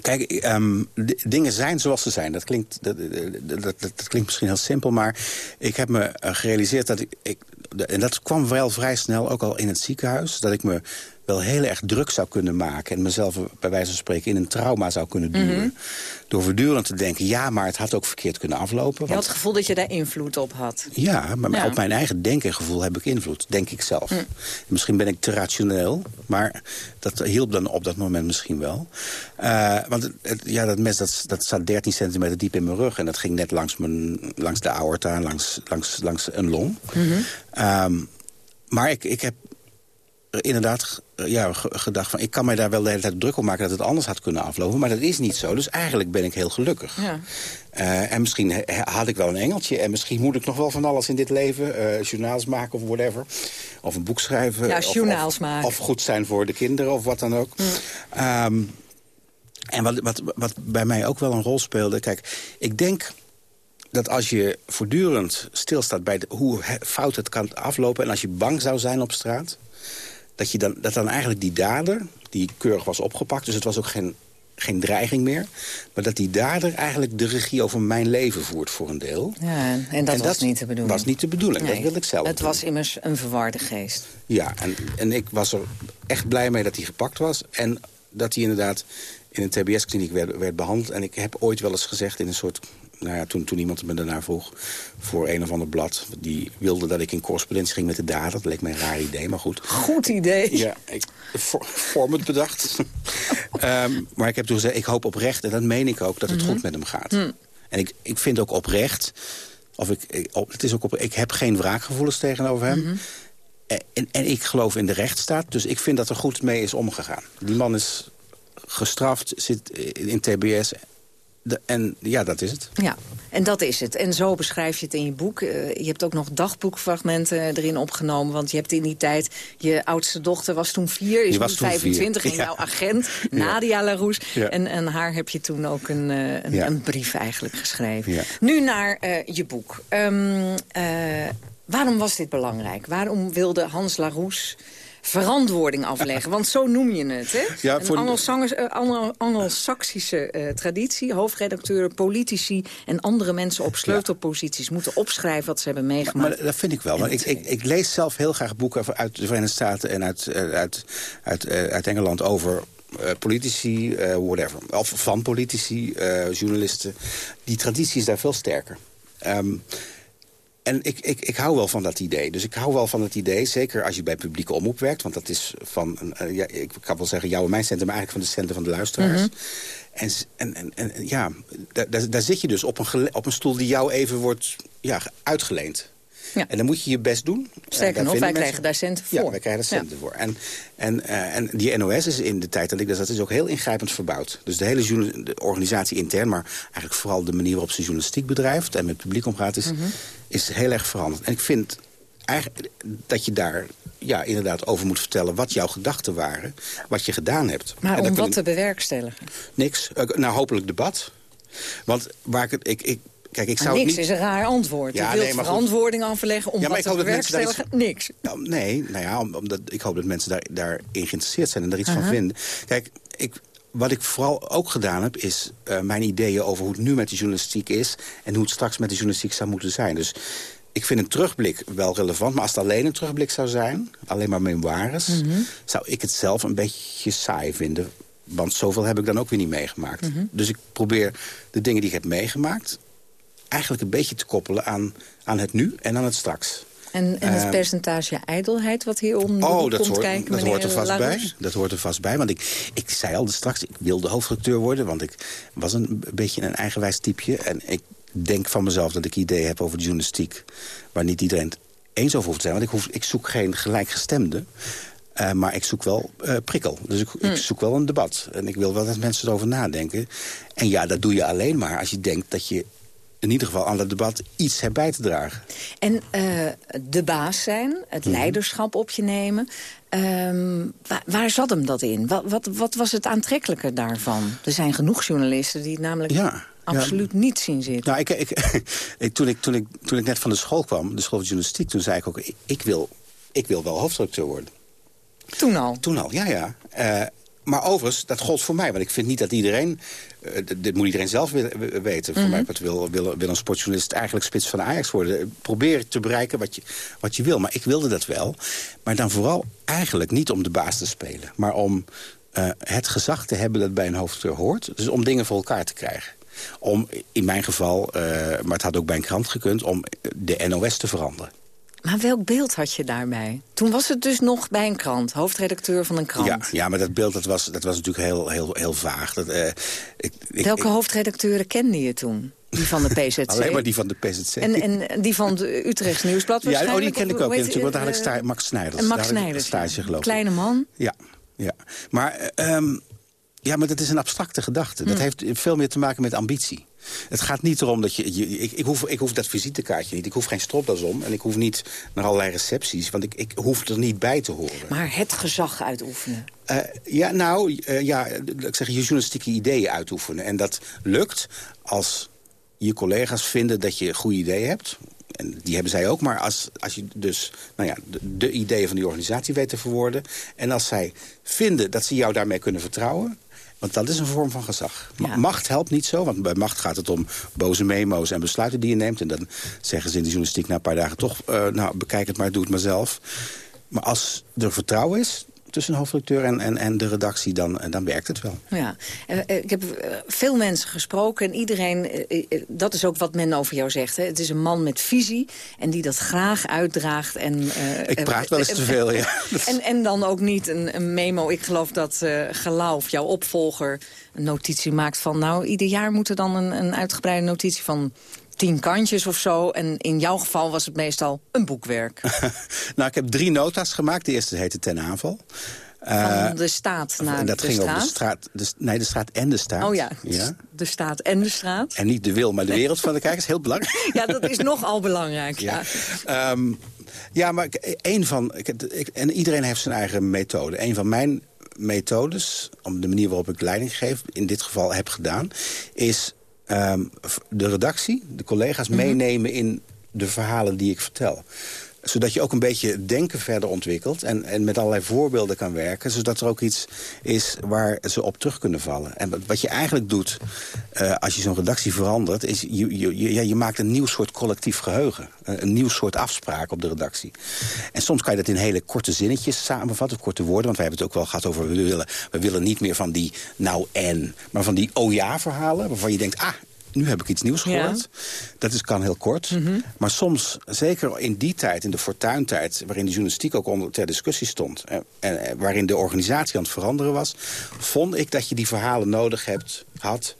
kijk, ehm, dingen zijn zoals ze zijn. Dat klinkt, dat, dat, dat, dat klinkt misschien heel simpel, maar ik heb me eh, gerealiseerd dat ik, ik... En dat kwam wel vrij snel, ook al in het ziekenhuis... dat ik me wel heel erg druk zou kunnen maken... en mezelf bij wijze van spreken in een trauma zou kunnen duwen. Mhm. Door voortdurend te denken, ja, maar het had ook verkeerd kunnen aflopen. Je had want- het gevoel dat je daar invloed op had. ja, maar Ja. op mijn eigen denken en gevoel heb ik invloed, denk ik zelf. Hm. Misschien ben ik te rationeel, maar dat hielp dan op dat moment misschien wel. Eh, want het, ja, dat mes dat, dat zat 13 centimeter diep in mijn rug... en dat ging net langs, mijn, langs de aorta, langs, langs, langs een long. Ehm, maar ik, ik heb inderdaad g- ja, ge- gedacht van... ik kan mij daar wel de hele tijd druk op maken dat het anders had kunnen aflopen. Maar dat is niet zo, dus eigenlijk ben ik heel gelukkig. Ja. Eh, en misschien had ik wel een engeltje. En misschien moet ik nog wel van alles in dit leven. eh, journaals maken of whatever. Of een boek schrijven. Ja, of- journaals of, maken. Of goed zijn voor de kinderen of wat dan ook. Ehm, en wat, wat, wat bij mij ook wel een rol speelde... Kijk, ik denk dat als je voortdurend stilstaat bij de, hoe fout het kan aflopen... en als je bang zou zijn op straat... dat, je dan, dat dan eigenlijk die dader, die keurig was opgepakt... dus het was ook geen, geen dreiging meer... maar dat die dader eigenlijk de regie over mijn leven voert voor een deel. Ja, en dat was niet de bedoeling. was niet de bedoeling, dat wilde ik zelf Het doen. was immers een verwarde geest. Ja, en, en ik was er echt blij mee dat hij gepakt was. En dat hij inderdaad in een tbs-kliniek werd, werd behandeld. En ik heb ooit wel eens gezegd in een soort... Nou ja, toen, toen iemand me daarna vroeg voor een of ander blad... die wilde dat ik in correspondentie ging met de dader. Dat leek mij een raar idee, maar goed. Goed idee. Ja, ik voor, vorm het bedacht. Ehm, maar ik heb toen gezegd, ik hoop oprecht, en dat meen ik ook... dat het Mhm. goed met hem gaat. Hm. En ik, ik vind ook oprecht... Of ik, ik, het is ook op, ik heb geen wraakgevoelens tegenover hem. Mhm. En, en ik geloof in de rechtsstaat, dus ik vind dat er goed mee is omgegaan. Die man is gestraft, zit in TBS. De- en ja, dat is het. Ja, en dat is het. En zo beschrijf je het in je boek. Eh, je hebt ook nog dagboekfragmenten erin opgenomen. Want je hebt in die tijd... Je oudste dochter was toen vier, is nu toen 25. vier, En ja. jouw agent, Nadia. Ja. En, en haar heb je toen ook een, eh, een, een brief eigenlijk geschreven. Nu naar eh, je boek. Ehm, eh, waarom was dit belangrijk? Waarom wilde Hans Larousse verantwoording afleggen? Want zo noem je het, hè? Ja, een voor- eh, traditie. Hoofdredacteuren, politici en andere mensen op sleutelposities... moeten opschrijven wat ze hebben meegemaakt. Maar dat vind ik wel. Ik, ik, ik lees zelf heel graag boeken uit de Verenigde Staten en uit, eh, uit, uit, uit Engeland over politici, whatever. Of van politici, journalisten. Die traditie is daar veel sterker. Ehm, en ik, ik, ik hou wel van dat idee. Dus ik hou wel van het idee, zeker als je bij publieke omroep werkt... want dat is van, uh, ja, ik kan wel zeggen jouw en mijn centen... maar eigenlijk van de centen van de luisteraars. Mhm. en, en, en, en ja, daar, daar, zit je dus op een, op een stoel die jou even wordt ja, uitgeleend. Ja. En dan moet je je best doen. En Sterker nog, wij mensen- krijgen daar centen voor. Ja, wij krijgen daar centen voor. En, en, eh, en die NOS is in de tijd dat ik zat, is ook heel ingrijpend verbouwd. Dus de hele de organisatie intern, maar eigenlijk vooral de manier waarop ze journalistiek bedrijft... en met het publiek omgaat, is, Mhm. Is heel erg veranderd. En ik vind eigenlijk dat je daar ja, inderdaad over moet vertellen... wat jouw gedachten waren, wat je gedaan hebt. Maar En om wat te bewerkstelligen? Niks. Eh, nou, hopelijk debat. Want waar ik het... Ik, ik, kijk, ik zou niks niet... is een raar antwoord. Ja, je wilt nee, maar goed. verantwoording afleggen om Ja, maar ik te hoop iets- bewerkstelligen. Niks. Nou, nee, nou ja, om- omdat ik hoop dat mensen daar, daarin geïnteresseerd zijn en daar iets van vinden. Kijk, ik, wat ik vooral ook gedaan heb, is eh, mijn ideeën over hoe het nu met de journalistiek is... en hoe het straks met de journalistiek zou moeten zijn. Dus ik vind een terugblik wel relevant, maar als het alleen een terugblik zou zijn... alleen maar memoires, Mhm. zou ik het zelf een beetje saai vinden. Want zoveel heb ik dan ook weer niet meegemaakt. Mhm. Dus ik probeer de dingen die ik heb meegemaakt... eigenlijk een beetje te koppelen aan, aan het nu en aan het straks. En, en het Eh, percentage ijdelheid wat hier onder Oh, komt dat, hoort, kijken, dat hoort er vast bij. Dat hoort er vast bij. Want ik, ik zei al straks, ik wilde hoofdredacteur worden. Want ik was een, beetje een eigenwijs typeje. En ik denk van mezelf dat ik ideeën heb over de journalistiek... waar niet iedereen het eens over hoeft te zijn. Want ik, hoef, ik zoek geen gelijkgestemde. eh, maar ik zoek wel eh, prikkel. Dus ik, ik zoek wel een debat. En ik wil wel dat mensen erover nadenken. En ja, dat doe je alleen maar als je denkt dat je... in ieder geval aan dat debat iets bij te dragen. En eh, de baas zijn, het Mhm. leiderschap op je nemen. ehm, waar, waar zat hem dat in? Wat, wat, wat was het aantrekkelijke daarvan? Er zijn genoeg journalisten die het namelijk Ja, absoluut niet zien zitten. Nou, ik, ik, ik, toen, ik, toen, ik, toen ik net van de school kwam, de school van journalistiek... toen zei ik ook, ik, ik wil, ik wil wel hoofdredacteur worden. Toen al? Toen al, ja, ja. Eh, maar overigens, dat gold voor mij. Want ik vind niet dat iedereen... eh, dit moet iedereen zelf wi- weten. Voor Mhm. mij wat wil, wil, wil een sportjournalist eigenlijk spits van de Ajax worden. Probeer te bereiken wat je, wat je wil. Maar ik wilde dat wel. Maar dan vooral eigenlijk niet om de baas te spelen. Maar om eh, het gezag te hebben dat bij een hoofdredacteur hoort. Dus om dingen voor elkaar te krijgen. Om, in mijn geval, eh, maar het had ook bij een krant gekund... om de NOS te veranderen. Maar welk beeld had je daarbij? Toen was het dus nog bij een krant, hoofdredacteur van een krant. Ja, ja, maar dat beeld dat was, dat was natuurlijk heel, heel, heel vaag. Dat, eh, ik, Welke ik- hoofdredacteuren kende je toen? Die van de PZC? Alleen maar die van de PZC. En, en die van de Utrechts Nieuwsblad ja, oh, die ken ik ook. heet natuurlijk, want daar had ik eh, sta Max Snijders. En Max Snijders, stage ja. Kleine man. Ja, ja. Maar, eh, ehm, ja, maar dat is een abstracte gedachte. Dat heeft veel meer te maken met ambitie. Het gaat niet erom dat je... je ik, ik, hoef, ik hoef dat visitekaartje niet. Ik hoef geen stropdas om. En ik hoef niet naar allerlei recepties. Want ik, ik hoef er niet bij te horen. Maar het gezag uitoefenen. Eh, ja, nou, eh, ja, ik zeg, je journalistieke ideeën uitoefenen. En dat lukt als je collega's vinden dat je goede ideeën hebt. En die hebben zij ook, maar als, als je dus nou ja, de, de ideeën van die organisatie weet te verwoorden... en als zij vinden dat ze jou daarmee kunnen vertrouwen... Want dat is een vorm van gezag. Ma- Macht helpt niet zo, want bij macht gaat het om boze memo's en besluiten die je neemt. En dan zeggen ze in de journalistiek na een paar dagen toch... eh, nou, bekijk het maar, doe het maar zelf. Maar als er vertrouwen is tussen hoofdredacteur en, en, en de redactie, dan, dan werkt het wel. Ja, Eh, eh, ik heb eh, veel mensen gesproken en iedereen, eh, eh, dat is ook wat men over jou zegt. Hè. Het is een man met visie en die dat graag uitdraagt. En, eh, Ik praat wel eens eh, te veel, ja. En, en dan ook niet een, een memo. Ik geloof dat eh Gelauw, jouw opvolger, een notitie maakt van... nou, ieder jaar moet er dan een, een uitgebreide notitie van tien kantjes of zo. En in jouw geval was het meestal een boekwerk. nou, ik heb drie nota's gemaakt. De eerste heette Ten Aanval. Eh, Van de staat naar en dat de ging straat. over de straat. De, nee, de straat en de staat. Oh ja, ja. de staat en de straat. En niet de wil, maar de wereld van de kijkers. Heel belangrijk. Ja, dat is nogal belangrijk, ja. Ehm, ja, maar een van... Ik, ik- en iedereen heeft zijn eigen methode. Een van mijn methodes, om de manier waarop ik leiding geef... in dit geval heb gedaan, is ehm, de redactie, de collega's... Mhm. meenemen in de verhalen die ik vertel zodat je ook een beetje denken verder ontwikkelt... En, en met allerlei voorbeelden kan werken... zodat er ook iets is waar ze op terug kunnen vallen. En wat- je eigenlijk doet eh, als je zo'n redactie verandert... is je, je, je, maakt een nieuw soort collectief geheugen. Een, een nieuw soort afspraak op de redactie. En soms kan je dat in hele korte zinnetjes samenvatten... of korte woorden, want we hebben het ook wel gehad over... we willen, we willen niet meer van die nou en, maar van die oh ja verhalen... waarvan je denkt, ah, nu heb ik iets nieuws gehoord. Ja. Dat is, kan heel kort. Maar soms, zeker in die tijd, in de fortuintijd... waarin de journalistiek ook onder ter discussie stond... en, en eh, waarin de organisatie aan het veranderen was... vond ik dat je die verhalen nodig hebt, had...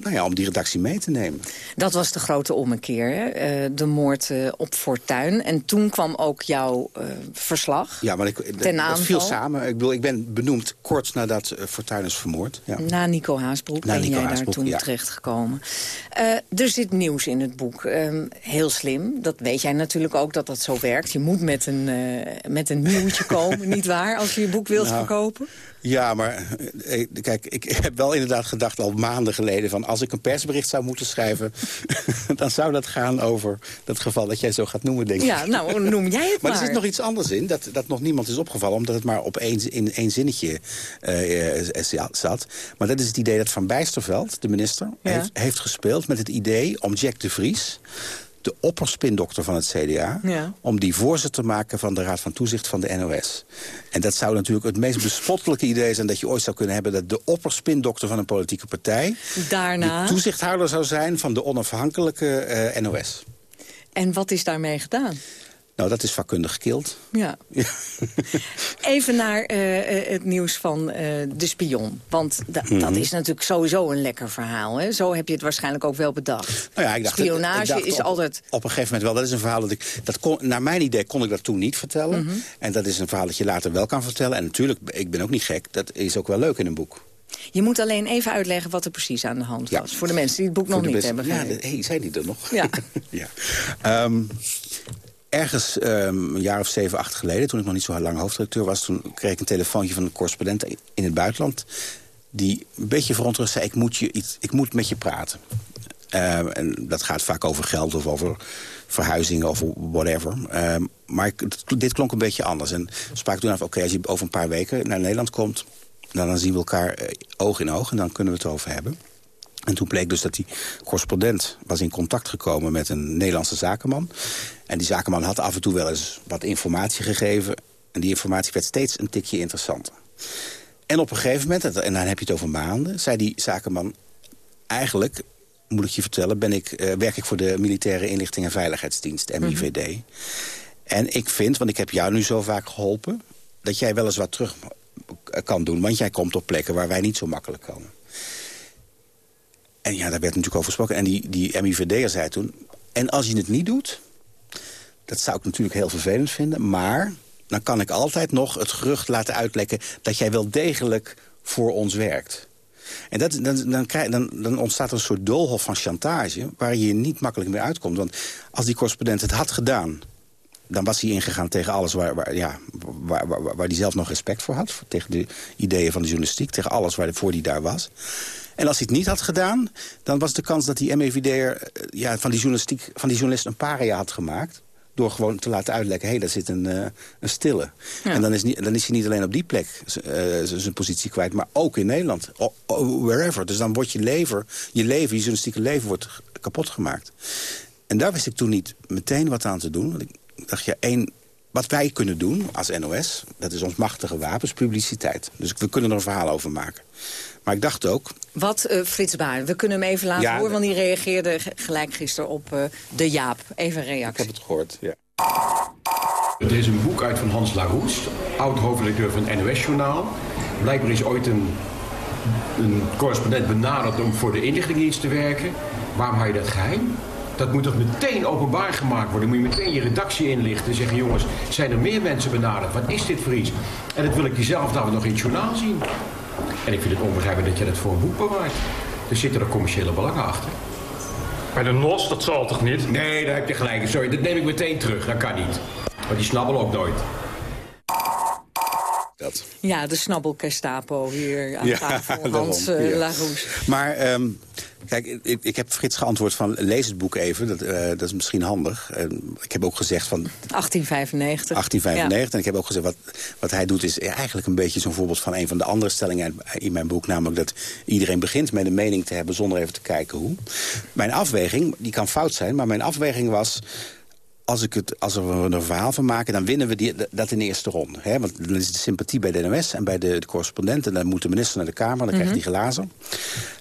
Nou ja, om die redactie mee te nemen. Dat was de grote ommekeer, hè? Eh, de moord eh, op Fortuin. En toen kwam ook jouw eh, verslag. Ja, maar ik, Ten dat viel samen. Ik bedoel, ik ben benoemd kort nadat Fortuyn is vermoord. Ja. Na Nico Haasbroek Na ben Nico jij daar toen ja. terechtgekomen. Er zit nieuws in het boek. Ehm, heel slim. Dat weet jij natuurlijk ook dat dat zo werkt. Je moet met een, met een nieuwtje komen, nietwaar? Als je je boek wilt Nou, verkopen. Ja, maar eh, kijk, ik heb wel inderdaad gedacht al maanden geleden... van als ik een persbericht zou moeten schrijven... dan zou dat gaan over dat geval dat jij zo gaat noemen, denk ik. Ja, nou, noem jij het Maar maar. er zit nog iets anders in, dat, dat nog niemand is opgevallen... omdat het maar op één, in één zinnetje eh, eh, zat. Maar dat is het idee dat Van Bijsterveld, de minister... Ja. heeft, heeft gespeeld met het idee om Jack de Vries... de opperspindokter van het CDA... Ja. om die voorzitter te maken van de Raad van Toezicht van de NOS. En dat zou natuurlijk het meest bespottelijke idee zijn... dat je ooit zou kunnen hebben... dat de opperspindokter van een politieke partij... Daarna. de toezichthouder zou zijn van de onafhankelijke eh, NOS. En wat is daarmee gedaan? Nou, dat is vakkundig gekild. Ja. Even naar eh, eh, het nieuws van eh, de spion. Want da- Mhm. dat is natuurlijk sowieso een lekker verhaal. Hè? Zo heb je het waarschijnlijk ook wel bedacht. Nou ja, ik dacht, Spionage ik dacht is op, altijd... Op een gegeven moment wel. Dat is een verhaal dat ik... Dat kon, naar mijn idee kon ik dat toen niet vertellen. Mhm. En dat is een verhaal dat je later wel kan vertellen. En natuurlijk, ik ben ook niet gek. Dat is ook wel leuk in een boek. Je moet alleen even uitleggen wat er precies aan de hand Ja. was. Voor de mensen die het boek nog Voor niet hebben Ja, hey, zijn die er nog? Ja. ja. Ehm, ergens ehm, een jaar of zeven, acht geleden... toen ik nog niet zo lang hoofdredacteur was... toen kreeg ik een telefoontje van een correspondent in het buitenland... die een beetje verontrust zei... ik moet, je iets, ik moet met je praten. Ehm, en dat gaat vaak over geld of over verhuizingen of whatever. Ehm, maar dit klonk een beetje anders. En we spraken toen af, oké, als je over een paar weken naar Nederland komt... dan, dan zien we elkaar eh, oog in oog en dan kunnen we het over hebben. En toen bleek dus dat die correspondent was in contact gekomen met een Nederlandse zakenman. En die zakenman had af en toe wel eens wat informatie gegeven. En die informatie werd steeds een tikje interessanter. En op een gegeven moment, en dan heb je het over maanden... zei die zakenman, eigenlijk, moet ik je vertellen... Ben ik, eh, werk ik voor de Militaire Inlichting en Veiligheidsdienst, MIVD. En ik vind, want ik heb jou nu zo vaak geholpen... dat jij wel eens wat terug eh, kan doen. Want jij komt op plekken waar wij niet zo makkelijk komen. En ja, daar werd natuurlijk over gesproken. En die, die MIVD'er zei toen... en als je het niet doet, dat zou ik natuurlijk heel vervelend vinden... maar dan kan ik altijd nog het gerucht laten uitlekken... dat jij wel degelijk voor ons werkt. En dat, dan, dan, dan, dan ontstaat er een soort doolhof van chantage... waar je niet makkelijk meer uitkomt. Want als die correspondent het had gedaan... dan was hij ingegaan tegen alles waar, ja, waar, waar hij zelf nog respect voor had. Tegen de ideeën van de journalistiek, tegen alles waarvoor hij daar was. En als hij het niet had gedaan, dan was de kans dat die MEVD'er eh, ja, van, die journalistiek, van die journalist een paria had gemaakt. Door gewoon te laten uitlekken, hé, hey, daar zit een, eh, een stille. En dan is, niet, dan is hij niet alleen op die plek eh, zijn positie kwijt, maar ook in Nederland. O- o- wherever. Dus dan wordt je leven, je leven, je journalistieke leven wordt kapot gemaakt. En daar wist ik toen niet meteen wat aan te doen. Want ik dacht, ja, één, wat wij kunnen doen als NOS, dat is ons machtige wapen, is publiciteit. Dus we kunnen er een verhaal over maken. Maar ik dacht ook, Wat, eh, Frits Baar, we kunnen hem even laten Ja, horen... want die reageerde g- gelijk gisteren op eh, de Jaap. Even een reactie. ik heb het gehoord, ja. Er is een boek uit van Hans Laroes, oud-hoofdredacteur van het NOS-journaal. Blijkbaar is ooit een, een correspondent benaderd om voor de inlichtingendienst te werken. Waarom hou je dat geheim? Dat moet toch meteen openbaar gemaakt worden? Moet je meteen je redactie inlichten en zeggen... jongens, zijn er meer mensen benaderd? Wat is dit voor iets? En dat wil ik diezelfde dag nog in het journaal zien. En ik vind het onbegrijpelijk dat je dat voor een boek bewaart. Er zitten er commerciële belangen achter. Bij de NOS, dat zal toch niet? Nee, daar heb je gelijk. Sorry, dat neem ik meteen terug. Dat kan niet. Want die snabbelen ook nooit. Dat. Ja, de snabbelkestapo hier aan Ja, tafel. daarom, Hans eh, ja. Laroes. Maar ehm, kijk, ik, ik heb Frits geantwoord van lees het boek even. Dat, eh, dat is misschien handig. En ik heb ook gezegd van 1895. 1895. En ik heb ook gezegd, wat, wat hij doet is eigenlijk een beetje zo'n voorbeeld van een van de andere stellingen in mijn boek. Namelijk dat iedereen begint met een mening te hebben zonder even te kijken hoe. Mijn afweging, die kan fout zijn, maar mijn afweging was als, ik het, als we er een verhaal van maken, dan winnen we die, dat in de eerste ronde. Hè? Want dan is de sympathie bij de NOS en bij de, de correspondenten. Dan moet de minister naar de Kamer, dan krijgt hij glazen.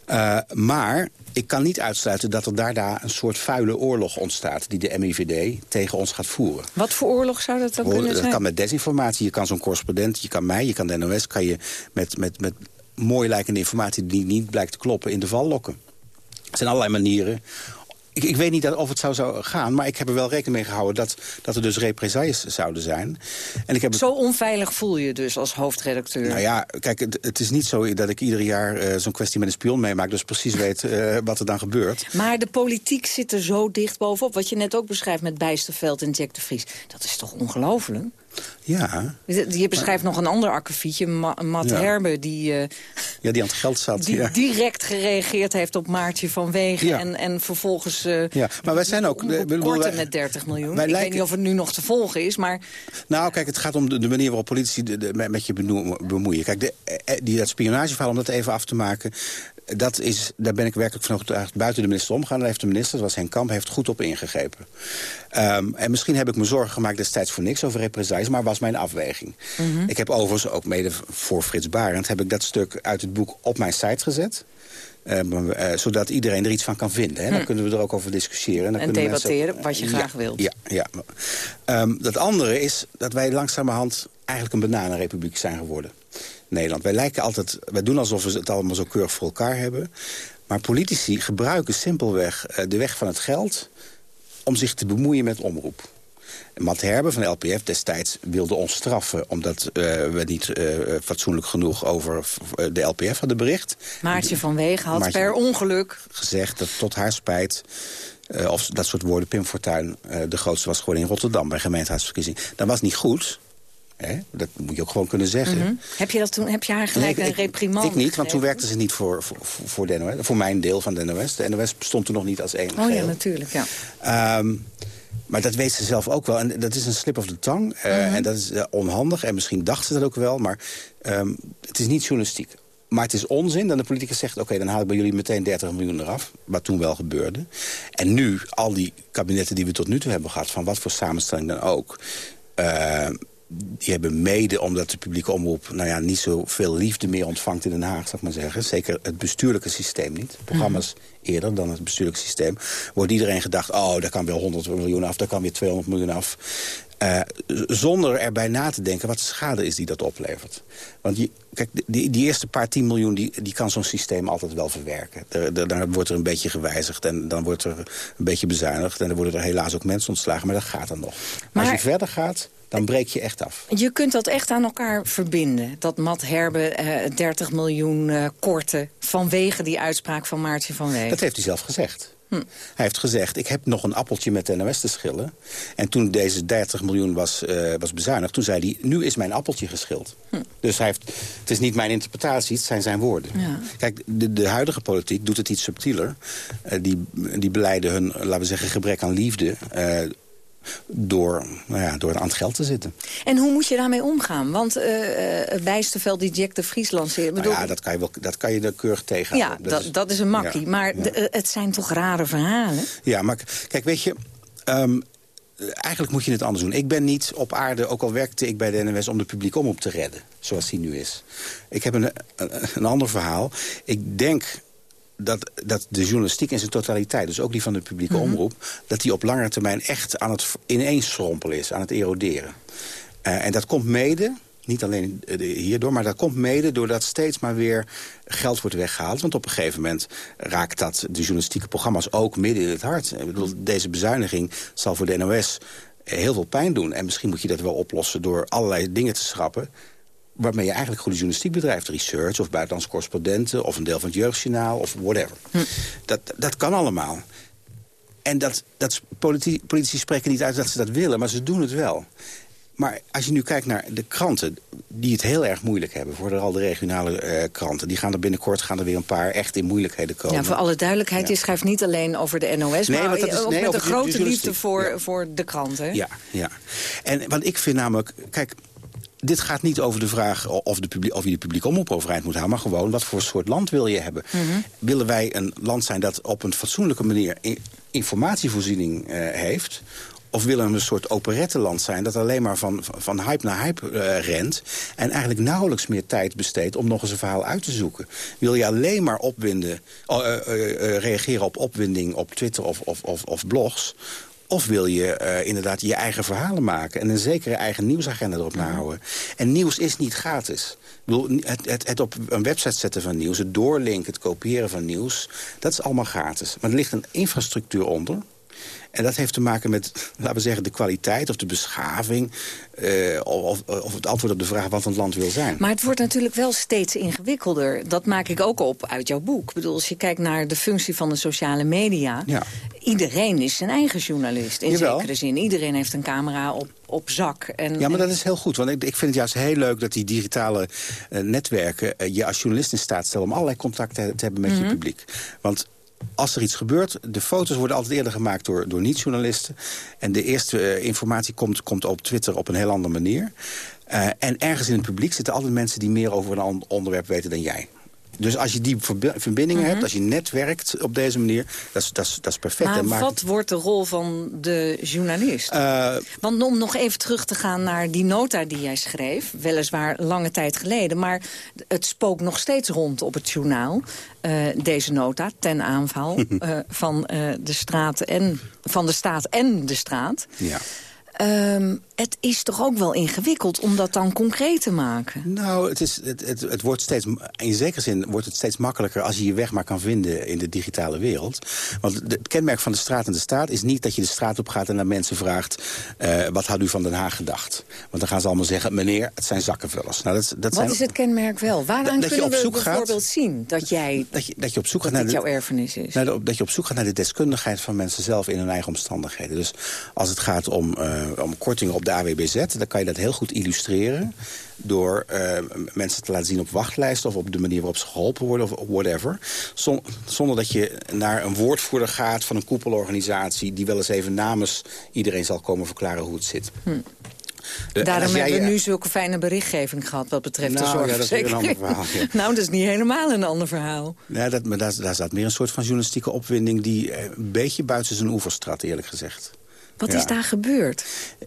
Eh, maar ik kan niet uitsluiten dat er daarna een soort vuile oorlog ontstaat... die de MIVD tegen ons gaat voeren. Wat voor oorlog zou dat dan kunnen dat zijn? kan met desinformatie. Je kan zo'n correspondent, je kan mij, je kan de NOS... kan je met, met, met mooi lijkende informatie die niet blijkt te kloppen... in de val lokken. Er zijn allerlei manieren. Ik, ik weet niet of het zou, zou gaan, maar ik heb er wel rekening mee gehouden... dat, dat er dus represailles zouden zijn. En ik heb Zo onveilig voel je dus als hoofdredacteur. nou ja, kijk, het, het is niet zo dat ik ieder jaar eh, zo'n kwestie met een spion meemaak... dus precies weet eh, wat er dan gebeurt. Maar de politiek zit er zo dicht bovenop. Wat je net ook beschrijft met Bijsterveld en Jack de Vries. Dat is toch ongelooflijk? Ja, Je beschrijft nog een ander akkefietje, Ma Matt Ja. Herbe... die, eh, ja die aan het geld zat. die ja. direct gereageerd heeft op Maartje van Wegen... Ja. En, en vervolgens eh Ja, maar wij zijn ook... korten met 30 miljoen. wij Ik lijken- weet niet of het nu nog te volgen is, maar... Nou, kijk, het gaat om de, de manier waarop politici de, de- met, je bemoeien. Kijk, de, eh, die, dat spionageverhaal, om dat even af te maken... Dat is, daar ben ik werkelijk van overtuigd buiten de minister omgaan. Daar heeft de minister, dat was Henk Kamp, heeft goed op ingegrepen. Ehm, en misschien heb ik me zorgen gemaakt destijds voor niks over represailles... maar was mijn afweging. Ik heb overigens ook mede voor Frits Barend... heb ik dat stuk uit het boek op mijn site gezet... Eh, maar, eh, zodat iedereen er iets van kan vinden. Hè. Dan Hm. kunnen we er ook over discussiëren. Dan En mensen- debatteren, wat je Ja, graag wilt. Ja, ja. Ehm, dat andere is dat wij langzamerhand eigenlijk een bananenrepubliek zijn geworden. Nederland. Wij lijken altijd, wij doen alsof we het allemaal zo keurig voor elkaar hebben. Maar politici gebruiken simpelweg eh, de weg van het geld om zich te bemoeien met omroep. Matt Herbe van de LPF destijds wilde ons straffen... omdat eh, we niet eh, fatsoenlijk genoeg over de LPF hadden bericht. Maartje van Wegen had Maartje- per ongeluk... Gezegd dat tot haar spijt... eh, of dat soort woorden, Pim Fortuyn de grootste was geworden in Rotterdam... bij gemeenteraadsverkiezingen. Dat was niet goed. Hè? Dat moet je ook gewoon kunnen zeggen. Mhm. Heb je, dat toen, heb je haar gelijk Nee, een ik- reprimand Ik niet, want toen werkte ze niet voor, voor, voor de NOS. Voor mijn deel van de NOS. De NOS bestond toen nog niet als één Oh ja, natuurlijk, ja. Ehm, maar dat weet ze zelf ook wel. En dat is een slip of the tongue. eh, Mhm. En dat is eh, onhandig. En misschien dacht ze dat ook wel. Maar ehm, het is niet journalistiek. Maar het is onzin dat de politicus zegt... oké, dan haal ik bij jullie meteen 30 miljoen eraf. Wat toen wel gebeurde. En nu, al die kabinetten die we tot nu toe hebben gehad... van wat voor samenstelling dan ook... eh, die hebben mede omdat de publieke omroep... nou ja, niet zoveel liefde meer ontvangt in Den Haag, zal ik maar zeggen. Zeker het bestuurlijke systeem niet. Programma's eerder dan het bestuurlijke systeem. Wordt iedereen gedacht, oh, daar kan weer 100 miljoen af... daar kan weer 200 miljoen af. Z- zonder erbij na te denken wat de schade is die dat oplevert. Want je, kijk, die, die eerste paar 10 miljoen... die, die kan zo'n systeem altijd wel verwerken. Er, er- dan wordt er een beetje gewijzigd en dan wordt er een beetje bezuinigd... en dan worden er helaas ook mensen ontslagen, maar dat gaat dan nog. Maar, als je verder gaat, dan breek je echt af. Je kunt dat echt aan elkaar verbinden. Dat Matt Herbe eh 30 miljoen eh korten vanwege die uitspraak van Maartje van Wegen. Dat heeft hij zelf gezegd. Hm. Hij heeft gezegd, ik heb nog een appeltje met de NOS te schillen. En toen deze 30 miljoen was, eh, was bezuinigd, toen zei hij... nu is mijn appeltje geschild. Hm. Dus hij heeft, het is niet mijn interpretatie, het zijn zijn woorden. Ja. Kijk, de, de huidige politiek doet het iets subtieler. Eh, die, die beleiden hun, laten we zeggen, gebrek aan liefde... eh, door, nou ja, door aan het geld te zitten. En hoe moet je daarmee omgaan? Want uh, Bijsterveld die Jack de Vries lanceert... Nou ja, dat kan je, wel, dat kan je keurig tegenhouden. ja, dat, dat, is een makkie. Ja, maar ja. het zijn toch rare verhalen? Ja, maar kijk, weet je... ehm, eigenlijk moet je het anders doen. Ik ben niet op aarde, ook al werkte ik bij de NWS... om de publieke omroep te redden, zoals die nu is. Ik heb een, een ander verhaal. Ik denk dat, dat de journalistiek in zijn totaliteit... dus ook die van de publieke Mhm. omroep... dat die op langere termijn echt aan het ineensschrompelen is, aan het eroderen. Eh, en dat komt mede, niet alleen eh, hierdoor... maar dat komt mede doordat steeds maar weer geld wordt weggehaald. Want op een gegeven moment raakt dat de journalistieke programma's ook midden in het hart. Ik bedoel, deze bezuiniging zal voor de NOS heel veel pijn doen. En misschien moet je dat wel oplossen door allerlei dingen te schrappen waarmee je eigenlijk goede journalistiek bedrijft. Research of buitenlandse correspondenten... of een deel van het jeugdjournaal of whatever. Dat, dat kan allemaal. En dat, dat politi- politici spreken niet uit dat ze dat willen, maar ze doen het wel. Maar als je nu kijkt naar de kranten, die het heel erg moeilijk hebben... vooral de regionale eh, kranten, die gaan er binnenkort gaan er weer een paar echt in moeilijkheden komen. Ja, voor alle duidelijkheid, je schrijft niet alleen over de NOS... Nee, maar want dat is- ook nee, met een de grote liefde voor, Ja. voor de kranten. Ja, ja. En want ik vind namelijk... Kijk, dit gaat niet over de vraag of, de publiek, of je de publiek omroep overeind moet houden... maar gewoon wat voor soort land wil je hebben. Mhm. Willen wij een land zijn dat op een fatsoenlijke manier... informatievoorziening eh, heeft... Of willen we een soort operetteland zijn dat alleen maar van, van hype naar hype eh, rent... en eigenlijk nauwelijks meer tijd besteedt om nog eens een verhaal uit te zoeken? Wil je alleen maar opwinden, oh, eh, reageren op opwinding op Twitter of, of, of, of blogs... Of wil je eh, inderdaad je eigen verhalen maken... en een zekere eigen nieuwsagenda erop nahouden. En nieuws is niet gratis. Ik bedoel, het, het, het op een website zetten van nieuws, het doorlinken, het kopiëren van nieuws... dat is allemaal gratis. Maar er ligt een infrastructuur onder... En dat heeft te maken met, laten we zeggen, de kwaliteit of de beschaving... eh, of, of het antwoord op de vraag wat een land wil zijn. Maar het wordt natuurlijk wel steeds ingewikkelder. Dat maak ik ook op uit jouw boek. Ik bedoel, als je kijkt naar de functie van de sociale media... Ja. iedereen is zijn eigen journalist, in Jawel. zekere zin. Iedereen heeft een camera op, op zak. En, Ja, maar dat is heel goed. Want ik, ik vind het juist heel leuk dat die digitale eh, netwerken... eh, je als journalist in staat stellen om allerlei contacten te hebben met Mhm. je publiek. Want als er iets gebeurt, de foto's worden altijd eerder gemaakt door, door niet-journalisten. En de eerste eh, informatie komt, komt op Twitter op een heel andere manier. Eh, en ergens in het publiek zitten altijd mensen die meer over een on- onderwerp weten dan jij. Dus als je die verbi- verbindingen Mhm. hebt, als je netwerkt op deze manier, dat is, dat is, dat is perfect. maar maakt wat wordt de rol van de journalist? Eh, Want om nog even terug te gaan naar die nota die jij schreef... weliswaar lange tijd geleden... maar het spookt nog steeds rond op het journaal. eh, deze nota ten aanval eh, van, de straat en, van de staat en de straat. ja. Ehm, het is toch ook wel ingewikkeld om dat dan concreet te maken? Nou, het, is, het, het, het wordt steeds, in zekere zin wordt het steeds makkelijker... als je je weg maar kan vinden in de digitale wereld. Want het kenmerk van de straat en de staat is niet dat je de straat op gaat... en naar mensen vraagt, eh, wat had u van Den Haag gedacht? Want dan gaan ze allemaal zeggen, meneer, het zijn zakkenvullers. Nou, dat, dat Wat zijn, is het kenmerk wel? Waaraan Dat je kunnen op we gaat- bijvoorbeeld zien dat, jij, dat, je, dat je op zoek gaat naar dit jouw erfenis is? naar de- dat je op zoek gaat naar de deskundigheid van mensen zelf in hun eigen omstandigheden. Dus als het gaat om, eh, om kortingen op de AWBZ, dan kan je dat heel goed illustreren door eh, mensen te laten zien op wachtlijsten... of op de manier waarop ze geholpen worden of whatever. Zon- zonder dat je naar een woordvoerder gaat van een koepelorganisatie... die wel eens even namens iedereen zal komen verklaren hoe het zit. Hm. De- en Daarom jij hebben we nu zulke fijne berichtgeving gehad wat betreft Nou, de ja, dat is een zorgverzekering. ander verhaal, ja. nou, dat is niet helemaal een ander verhaal. Ja, dat, maar daar, daar staat meer een soort van journalistieke opwinding... die eh, een beetje buiten zijn oevers trad, eerlijk gezegd. Wat Ja. is daar gebeurd?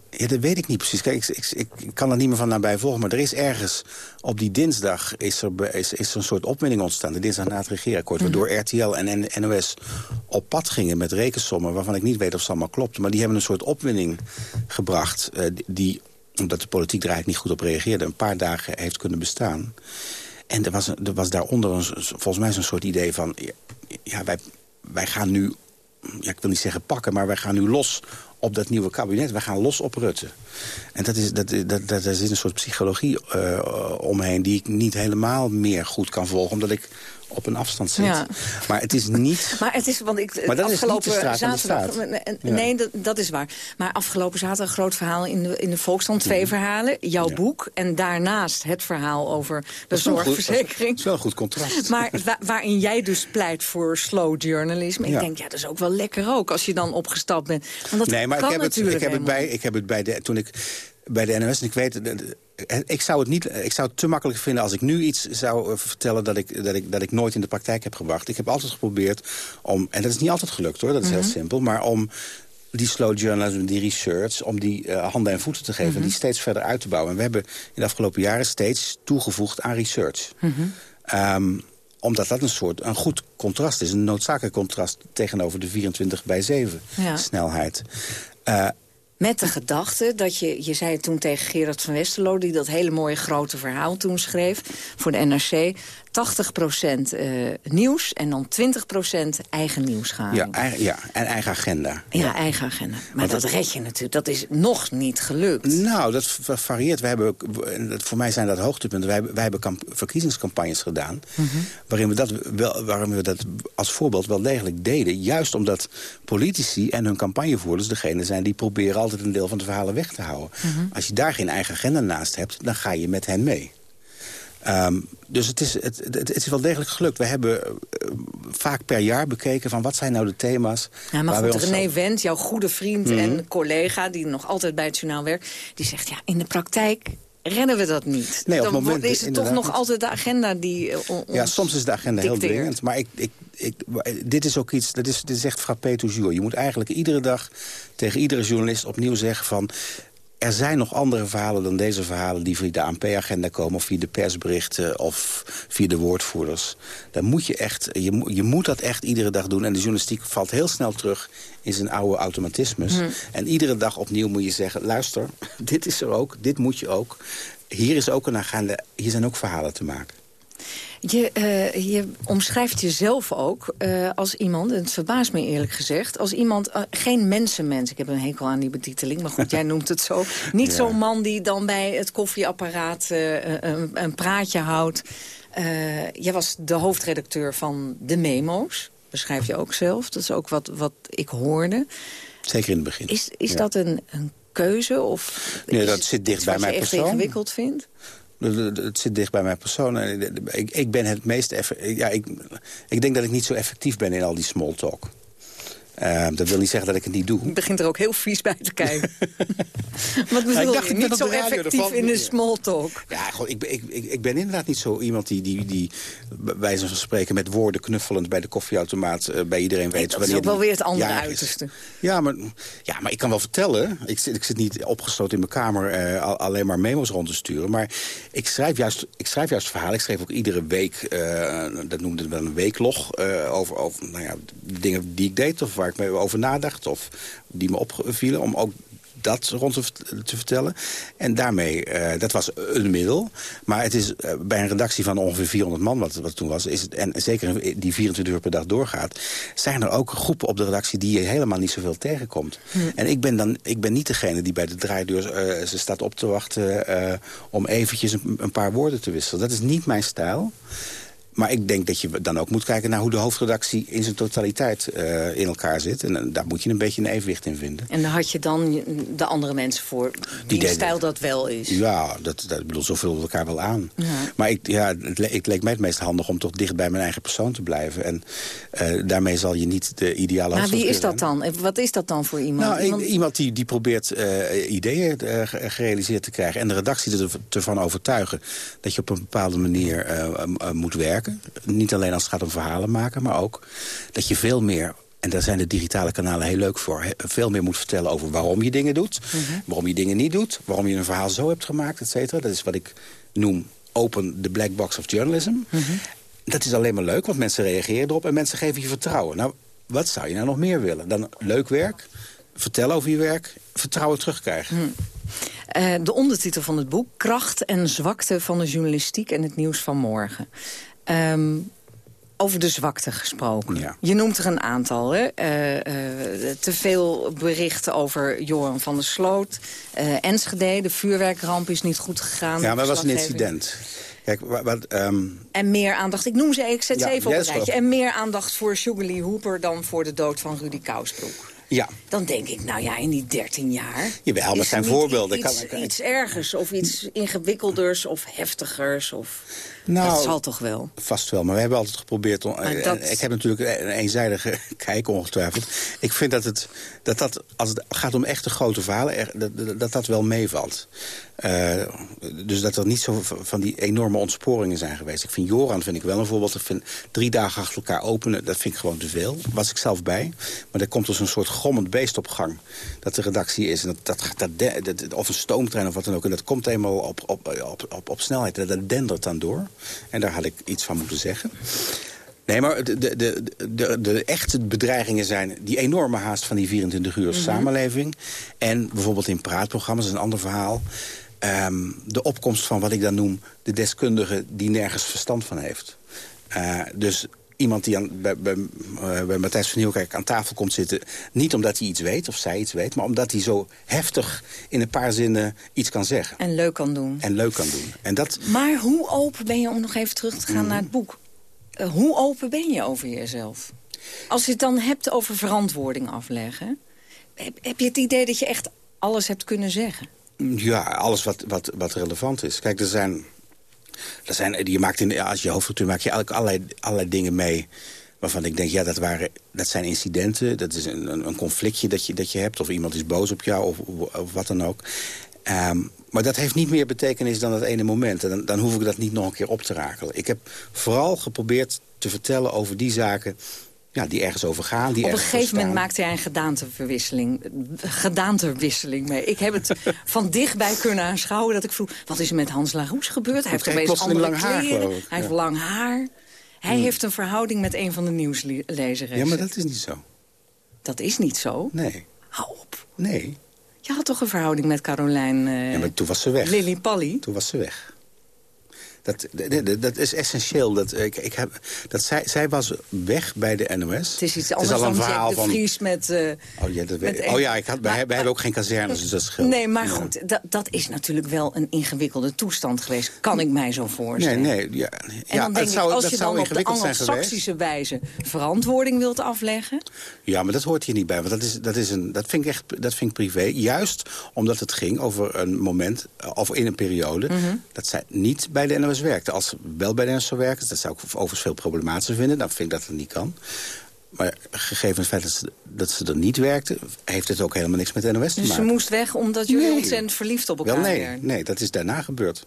Ja, dat weet ik niet precies. Kijk, ik, ik, ik kan er niet meer van nabij volgen. Maar er is ergens op die dinsdag is er, is, is er een soort opwinding ontstaan. De dinsdag na het regeerakkoord. Waardoor RTL en NOS op pad gingen met rekensommen... waarvan ik niet weet of ze allemaal klopt. Maar die hebben een soort opwinding gebracht... eh, die- omdat de politiek er eigenlijk niet goed op reageerde... een paar dagen heeft kunnen bestaan. En er was, er was daaronder een, volgens mij zo'n soort idee van... ja, wij, wij gaan nu ja, ik wil niet zeggen pakken, maar wij gaan nu los op dat nieuwe kabinet. Wij gaan los op Rutte. En dat is, dat, dat, dat, daar zit een soort psychologie eh, omheen... die ik niet helemaal meer goed kan volgen, omdat ik op een afstand zit. Ja. Maar het is niet... Maar het is, want ik Maar dat is niet de afgelopen straat aan de zaterdag. Nee, dat, dat is waar. Maar afgelopen zaterdag een groot verhaal in de, in de Volkskrant. Twee Mhm. verhalen, jouw boek. En daarnaast het verhaal over de is een goed- zorgverzekering. Dat is wel een goed contrast. Maar wa- waarin jij dus pleit voor slow journalism. Ik denk, ja, dat is ook wel lekker ook als je dan opgestapt bent. Want dat nee, maar kan ik heb, het, ik, heb het bij, ik heb het bij de, toen ik bij de NOS, en ik weet, de- de- ik zou het niet, ik zou het te makkelijk vinden als ik nu iets zou eh, vertellen dat ik, dat ik, dat ik nooit in de praktijk heb gebracht. Ik heb altijd geprobeerd om, en dat is niet altijd gelukt hoor, dat is Mhm. heel simpel, maar om die slow journalism, die research, om die eh, handen en voeten te geven, Mhm. en die steeds verder uit te bouwen. En we hebben in de afgelopen jaren steeds toegevoegd aan research. Mhm. Ehm, omdat dat een soort een goed contrast is. Een noodzakelijk contrast tegenover de 24 bij 7 Ja. snelheid. Eh, Met de gedachte dat je, je zei toen tegen Gerard van Westerlo... die dat hele mooie grote verhaal toen schreef voor de NRC... 80% eh, nieuws en dan 20% eigen nieuws gaan. ja, eigen, ja, en eigen agenda. Ja, eigen agenda. Maar dat dat- red je natuurlijk. Dat is nog niet gelukt. Nou, dat va- varieert. We hebben, voor mij zijn dat hoogtepunten. Wij, hebben- wij hebben kamp- verkiezingscampagnes gedaan... Mhm. waarin, we dat wel, waarin we dat als voorbeeld wel degelijk deden. Juist omdat politici en hun campagnevoerders degene zijn... die proberen altijd een deel van de verhalen weg te houden. Mhm. Als je daar geen eigen agenda naast hebt, dan ga je met hen mee. Ehm, dus het is, het, het, het is wel degelijk gelukt. We hebben eh, vaak per jaar bekeken van wat zijn nou de thema's... Ja, maar waar goed, René zo- Wendt, jouw goede vriend Mhm. en collega... die nog altijd bij het journaal werkt, die zegt... ja, in de praktijk redden we dat niet. Nee, op Dan wordt- is het toch nog niet. altijd de agenda die on- Ja, soms is de agenda heel dringend. Maar ik, ik, ik, dit is ook iets, dat is, dit is echt frappé toujours. Je moet eigenlijk iedere dag tegen iedere journalist opnieuw zeggen van er zijn nog andere verhalen dan deze verhalen... die via de ANP-agenda komen of via de persberichten of via de woordvoerders. Dan moet je, echt, je, je moet dat echt iedere dag doen. En de journalistiek valt heel snel terug in zijn oude automatismes. Hmm. En iedere dag opnieuw moet je zeggen... luister, dit is er ook, dit moet je ook. Hier, is ook een agenda, hier zijn ook verhalen te maken. Je, eh, je omschrijft jezelf ook eh, als iemand, en het verbaast me eerlijk gezegd... als iemand, eh, geen mensenmens, ik heb een hekel aan die betiteling... maar goed, jij noemt het zo. Niet Ja. zo'n man die dan bij het koffieapparaat een, een praatje houdt. Jij was de hoofdredacteur van de memo's, beschrijf je ook zelf. Dat is ook wat, wat ik hoorde. Zeker in het begin. Is, is Ja. dat een, een keuze? Of Nee, dat zit dicht bij wat je mijn echt persoon. ingewikkeld vindt? Het zit dicht bij mijn persoon. Ik, ik ben het meest... Ja, ik, ik denk dat ik niet zo effectief ben in al die small talk. Eh, dat wil niet zeggen dat ik het niet doe. Je begint er ook heel vies bij te kijken. Wat bedoel ik dacht, je? ik ben Niet zo effectief in de small talk. Ja, ik, ben- ik, ik, ben inderdaad niet zo iemand die, die, die bij van spreken... met woorden knuffelend bij de koffieautomaat eh, bij iedereen weet... dat is ook wel weer het andere is. uiterste. Ja maar, ja, maar ik kan wel vertellen. Ik zit, ik zit niet opgesloten in mijn kamer eh, al- alleen maar memo's rond te sturen. Maar ik schrijf juist, ik schrijf juist verhalen. Ik schreef ook iedere week, eh, dat noemde wel een weeklog... over, over nou ja, dingen die ik deed of waar ik mee over nadacht... of die me opvielen, om ook dat rond te, vert- te vertellen. En daarmee, eh, dat was een middel. Maar het is eh, bij een redactie van ongeveer 400 man, wat, wat het toen was... Is het, en zeker die 24 uur per dag doorgaat... zijn er ook groepen op de redactie die je helemaal niet zoveel tegenkomt. En ik ben, dan, ik ben niet degene die bij de draaideur eh, ze staat op te wachten... om eventjes een, een paar woorden te wisselen. Dat is niet mijn stijl. Maar ik denk dat je dan ook moet kijken naar hoe de hoofdredactie in zijn totaliteit eh, in elkaar zit. En eh, daar moet je een beetje een evenwicht in vinden. En daar had je dan de andere mensen voor, die stijl dat wel is. Ja, dat, dat bedoel, zo vullen we elkaar wel aan. Ja. Maar ik, ja, het, le- het leek mij het meest handig om toch dicht bij mijn eigen persoon te blijven. En eh, daarmee zal je niet de ideale Maar wie is dat dan? Wat is dat dan voor iemand? nou, Iemand- die, die probeert ideeën ge- gerealiseerd te krijgen... en de redactie er- ervan overtuigen dat je op een bepaalde manier moet werken. Niet alleen als het gaat om verhalen maken, maar ook dat je veel meer... en daar zijn de digitale kanalen heel leuk voor... veel meer moet vertellen over waarom je dingen doet... waarom je dingen niet doet, waarom je een verhaal zo hebt gemaakt, et cetera. Dat is wat ik noem open the black box of journalism. Dat is alleen maar leuk, want mensen reageren erop... en mensen geven je vertrouwen. Nou, wat zou je nou nog meer willen? Dan leuk werk, vertellen over je werk, vertrouwen terugkrijgen. Eh, de ondertitel van het boek... Kracht en zwakte van de journalistiek en het nieuws van morgen. Ehm, over de zwakte gesproken. Je noemt er een aantal. Hè? Eh, eh, te veel berichten over Joran van der Sloot. Eh, Enschede, de vuurwerkramp is niet goed gegaan. Ja, maar dat was een incident. Kijk, wa- wat, ehm, En meer aandacht, ik noem ze, ik zet ze even op een rijtje. En meer aandacht voor Sugar Lee Hooper dan voor de dood van Rudy Kousbroek. ja, Dan denk ik, nou ja, in die 13 jaar... Jawel, maar het zijn voorbeelden. Iets, Kan- kan- iets ergers of iets ingewikkelders of heftigers. Of... Nou, dat zal toch wel? Vast wel, maar we hebben altijd geprobeerd... Om, dat- Ik heb natuurlijk een eenzijdige kijk ongetwijfeld. Ik vind dat het, dat, dat als het gaat om echte grote verhalen... er- dat, dat, dat dat wel meevalt. Eh, dus dat er niet zo van die enorme ontsporingen zijn geweest. Ik vind Joran vind ik wel een voorbeeld. Ik vind drie dagen achter elkaar openen, dat vind ik gewoon te veel. Was ik zelf bij. Maar er komt dus een soort grommend beest op gang. Dat de redactie is. En dat, dat, dat, dat- of een stoomtrein of wat dan ook. En dat komt eenmaal op, op, op, op, op snelheid. En dat dendert dan door. En daar had ik iets van moeten zeggen. Nee, maar de, de, de, de, echte bedreigingen zijn die enorme haast van die 24 uur samenleving. En bijvoorbeeld in praatprogramma's, een ander verhaal. ehm, de opkomst van wat ik dan noem de deskundige die nergens verstand van heeft. Eh, dus iemand die aan, bij, bij, eh, bij Matthijs van Nieuwkerk aan tafel komt zitten... niet omdat hij iets weet of zij iets weet... maar omdat hij zo heftig in een paar zinnen iets kan zeggen. En leuk kan doen. En leuk kan doen. En dat, Maar hoe open ben je, om nog even terug te gaan naar het boek... eh, hoe open ben je over jezelf? Als je het dan hebt over verantwoording afleggen... heb, heb je het idee dat je echt alles hebt kunnen zeggen? Ja, alles wat, wat, wat relevant is. Kijk, er zijn... Er zijn je maakt in, als je hoofdstructuur maak je eigenlijk allerlei, allerlei dingen mee... waarvan ik denk, ja, dat, waren, dat zijn incidenten. Dat is een, een, een conflictje dat je, dat je hebt. Of iemand is boos op jou, of, of wat dan ook. Ehm, maar dat heeft niet meer betekenis dan dat ene moment. En dan, dan hoef ik dat niet nog een keer op te rakelen. Ik heb vooral geprobeerd te vertellen over die zaken ja, die ergens over gaan. Die Op een gegeven moment maakte hij een gedaanteverwisseling, gedaanteverwisseling mee. Ik heb het van dichtbij kunnen aanschouwen dat ik vroeg... wat is er met Hans Laroes gebeurd? Hij heeft opeens andere haar, kleren. Hij heeft ja. lang haar. Hij Hmm. heeft een verhouding met een van de nieuwslezeressen. Ja, maar dat is niet zo. Dat is niet zo. Nee. Hou op. Nee. Je had toch een verhouding met Carolijn eh Ja, maar toen was ze weg. Lily Pally? Toen was ze weg. Dat, dat, dat- dat is essentieel. Dat, ik, ik heb, dat zij, zij was weg bij de NOS. Het is iets Het anders al een dan verhaal de van... Vries met... eh, Oh ja, dat weet, met oh, ja ik had, wij, Maar- wij hebben ook geen kazernes, dus dat scheelt. Nee, maar Ja. goed, dat, dat is natuurlijk wel een ingewikkelde toestand geweest. Kan ik mij zo Nee, voorstellen. nee. Ja, En ja, dan denk het zou, ik, als dat je dan op de anglo-saxische wijze verantwoording wilt afleggen... Ja, maar dat hoort hier niet bij. Want dat, is, dat, is een, dat, vind ik echt dat vind ik privé. Juist omdat het ging over een moment, eh, of in een periode... Mhm. dat zij niet bij de NOS werkte. Als ze wel bij de NOS zou werken, dat zou ik overigens veel problematischer vinden. Dan vind ik dat het niet kan. Maar gegeven het feit dat ze, dat ze er niet werkte... heeft het ook helemaal niks met NOS te Dus ze maken. moest weg omdat jullie Nee. ontzettend verliefd op elkaar Wel, nee, werden. nee, dat is daarna gebeurd.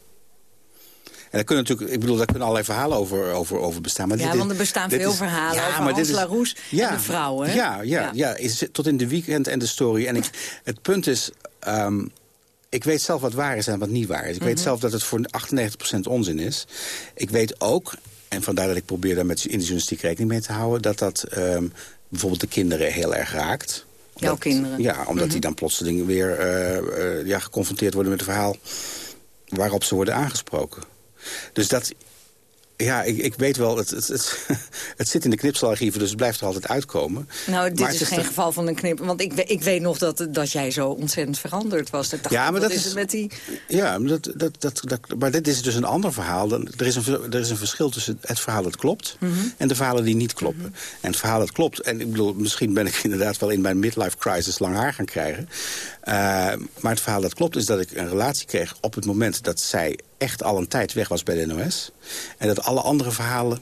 En daar kunnen natuurlijk, ik bedoel, daar kunnen allerlei verhalen over, over, over bestaan. Maar Ja, dit want er bestaan veel is- verhalen Ja, over maar dit Hans Laroes en de vrouw, hè? Ja, ja, Ja. ja. is, tot in de weekend en de story. En ik, het punt is, ehm, ik weet zelf wat waar is en wat niet waar is. Ik weet Mhm. zelf dat het voor 98% onzin is. Ik weet ook, en vandaar dat ik probeer daar met in de journalistiek rekening mee te houden... dat dat ehm, bijvoorbeeld de kinderen heel erg raakt. Jouw Dat- kinderen. Ja, omdat Mhm. die dan plotseling weer eh, eh, ja, geconfronteerd worden met een verhaal... waarop ze worden aangesproken. Dus dat... Ja, ik, ik weet wel, het, het, het, het zit in de knipselarchieven, dus het blijft er altijd uitkomen. Nou, dit Maar is geen geval van een knip. Want ik, ik weet nog dat, dat jij zo ontzettend veranderd was. Dacht, Ja, maar dat is met die... Ja, maar, dat, dat, dat, dat, maar dit is dus een ander verhaal. Dan, er, is een, er is een verschil tussen het verhaal dat klopt... Mhm. en de verhalen die niet kloppen. En het verhaal dat klopt... en ik bedoel, misschien ben ik inderdaad wel in mijn midlife crisis lang haar gaan krijgen... Eh, maar het verhaal dat klopt is dat ik een relatie kreeg op het moment... dat zij echt al een tijd weg was bij de NOS. En dat alle andere verhalen...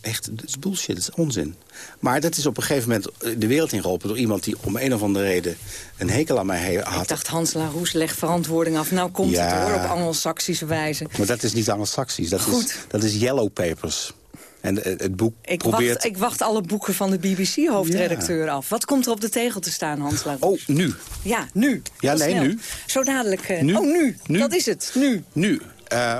Echt, dat is bullshit, dat is onzin. Maar dat is op een gegeven moment de wereld ingeholpen... door iemand die om een of andere reden een hekel aan mij had. Ik dacht, Hans Laroes legt verantwoording af. Nou komt Ja. het hoor, op anglo-saxische wijze. Maar dat is niet Anglo-Saxisch. Dat is, dat is Yellow Papers. En het, het boek Ik, probeert... wacht, ik wacht alle boeken van de BBC-hoofdredacteur af. Wat komt er op de tegel te staan, Hans Laroes? Oh, nu. Ja, nu. Ja, Heel nee, snel. nu. Zo dadelijk. eh, Nu? Oh, nu. Nu? Dat is het. Nu. Nu. Eh,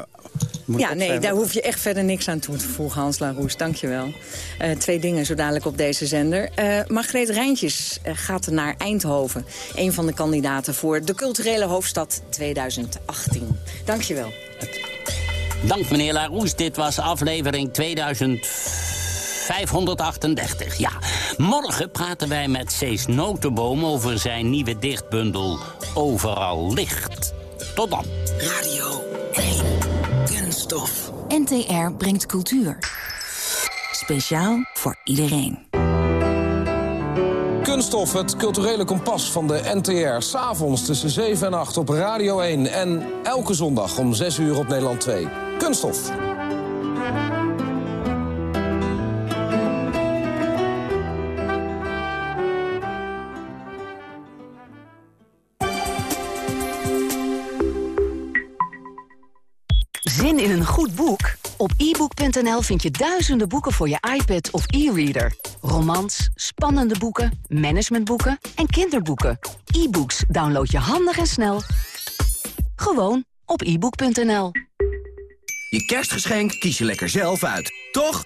Ja, nee, daar hoef je echt verder niks aan toe te voegen, Hans Laroes. Dank je wel. Eh, twee dingen zo dadelijk op deze zender. Eh Margreet Rijntjes gaat naar Eindhoven. Een van de kandidaten voor de culturele hoofdstad 2018. Dank je wel. Dank meneer Laroes, dit was aflevering 2538. Ja, morgen praten wij met Cees Notenboom over zijn nieuwe dichtbundel Overal Licht. Tot dan. Radio 1. Kunststof. NTR brengt cultuur. Speciaal voor iedereen. Kunststof, het culturele kompas van de NTR. S'avonds tussen 7 en 8 op Radio 1. En elke zondag om 6 uur op Nederland 2. Kunststof. Goed boek? Op ebook.nl vind je duizenden boeken voor je iPad of e-reader. Romans, spannende boeken, managementboeken en kinderboeken. E-books download je handig en snel. Gewoon op ebook.nl. Je kerstgeschenk kies je lekker zelf uit, toch?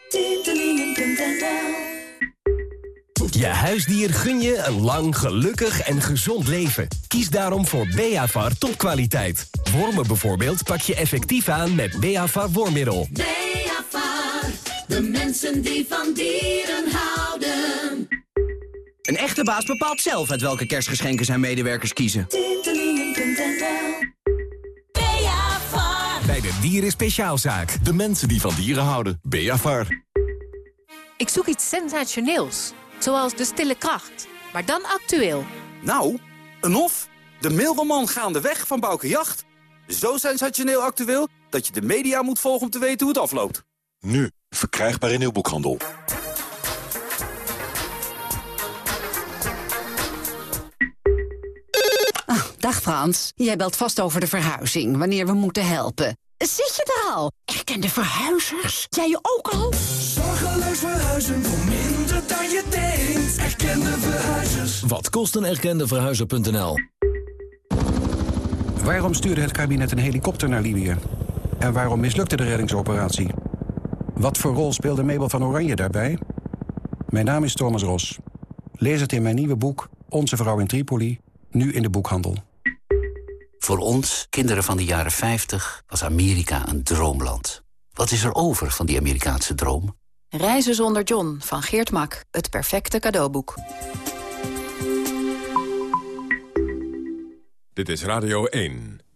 Je huisdier gun je een lang, gelukkig en gezond leven. Kies daarom voor Beavar topkwaliteit. Wormen bijvoorbeeld pak je effectief aan met Beavar wormmiddel. Beavar, de mensen die van dieren houden. Een echte baas bepaalt zelf uit welke kerstgeschenken zijn medewerkers kiezen. Bij de Dieren Speciaalzaak. De mensen die van dieren houden. Beavar. Ik zoek iets sensationeels. Zoals De Stille Kracht. Maar dan actueel. Nou, een hof, de mailroman Gaandeweg van Bouke Jacht. Zo sensationeel actueel dat je de media moet volgen om te weten hoe het afloopt. Nu, verkrijgbaar in uw boekhandel. Dag Frans, jij belt vast over de verhuizing, wanneer we moeten helpen. Zit je er al? Erkende verhuizers? Jij je ook al? Zorgeloos Zorgeloos verhuizen voor minder dan je denkt. Erkende verhuizers. Wat kost een erkende verhuizer.nl? Waarom stuurde het kabinet een helikopter naar Libië? En waarom mislukte de reddingsoperatie? Wat voor rol speelde Mabel van Oranje daarbij? Mijn naam is Thomas Ros. Lees het in mijn nieuwe boek Onze Vrouw in Tripoli, nu in de boekhandel. Voor ons, kinderen van de jaren 50, was Amerika een droomland. Wat is er over van die Amerikaanse droom? Reizen zonder John van Geert Mak. Het perfecte cadeauboek. Dit is Radio 1.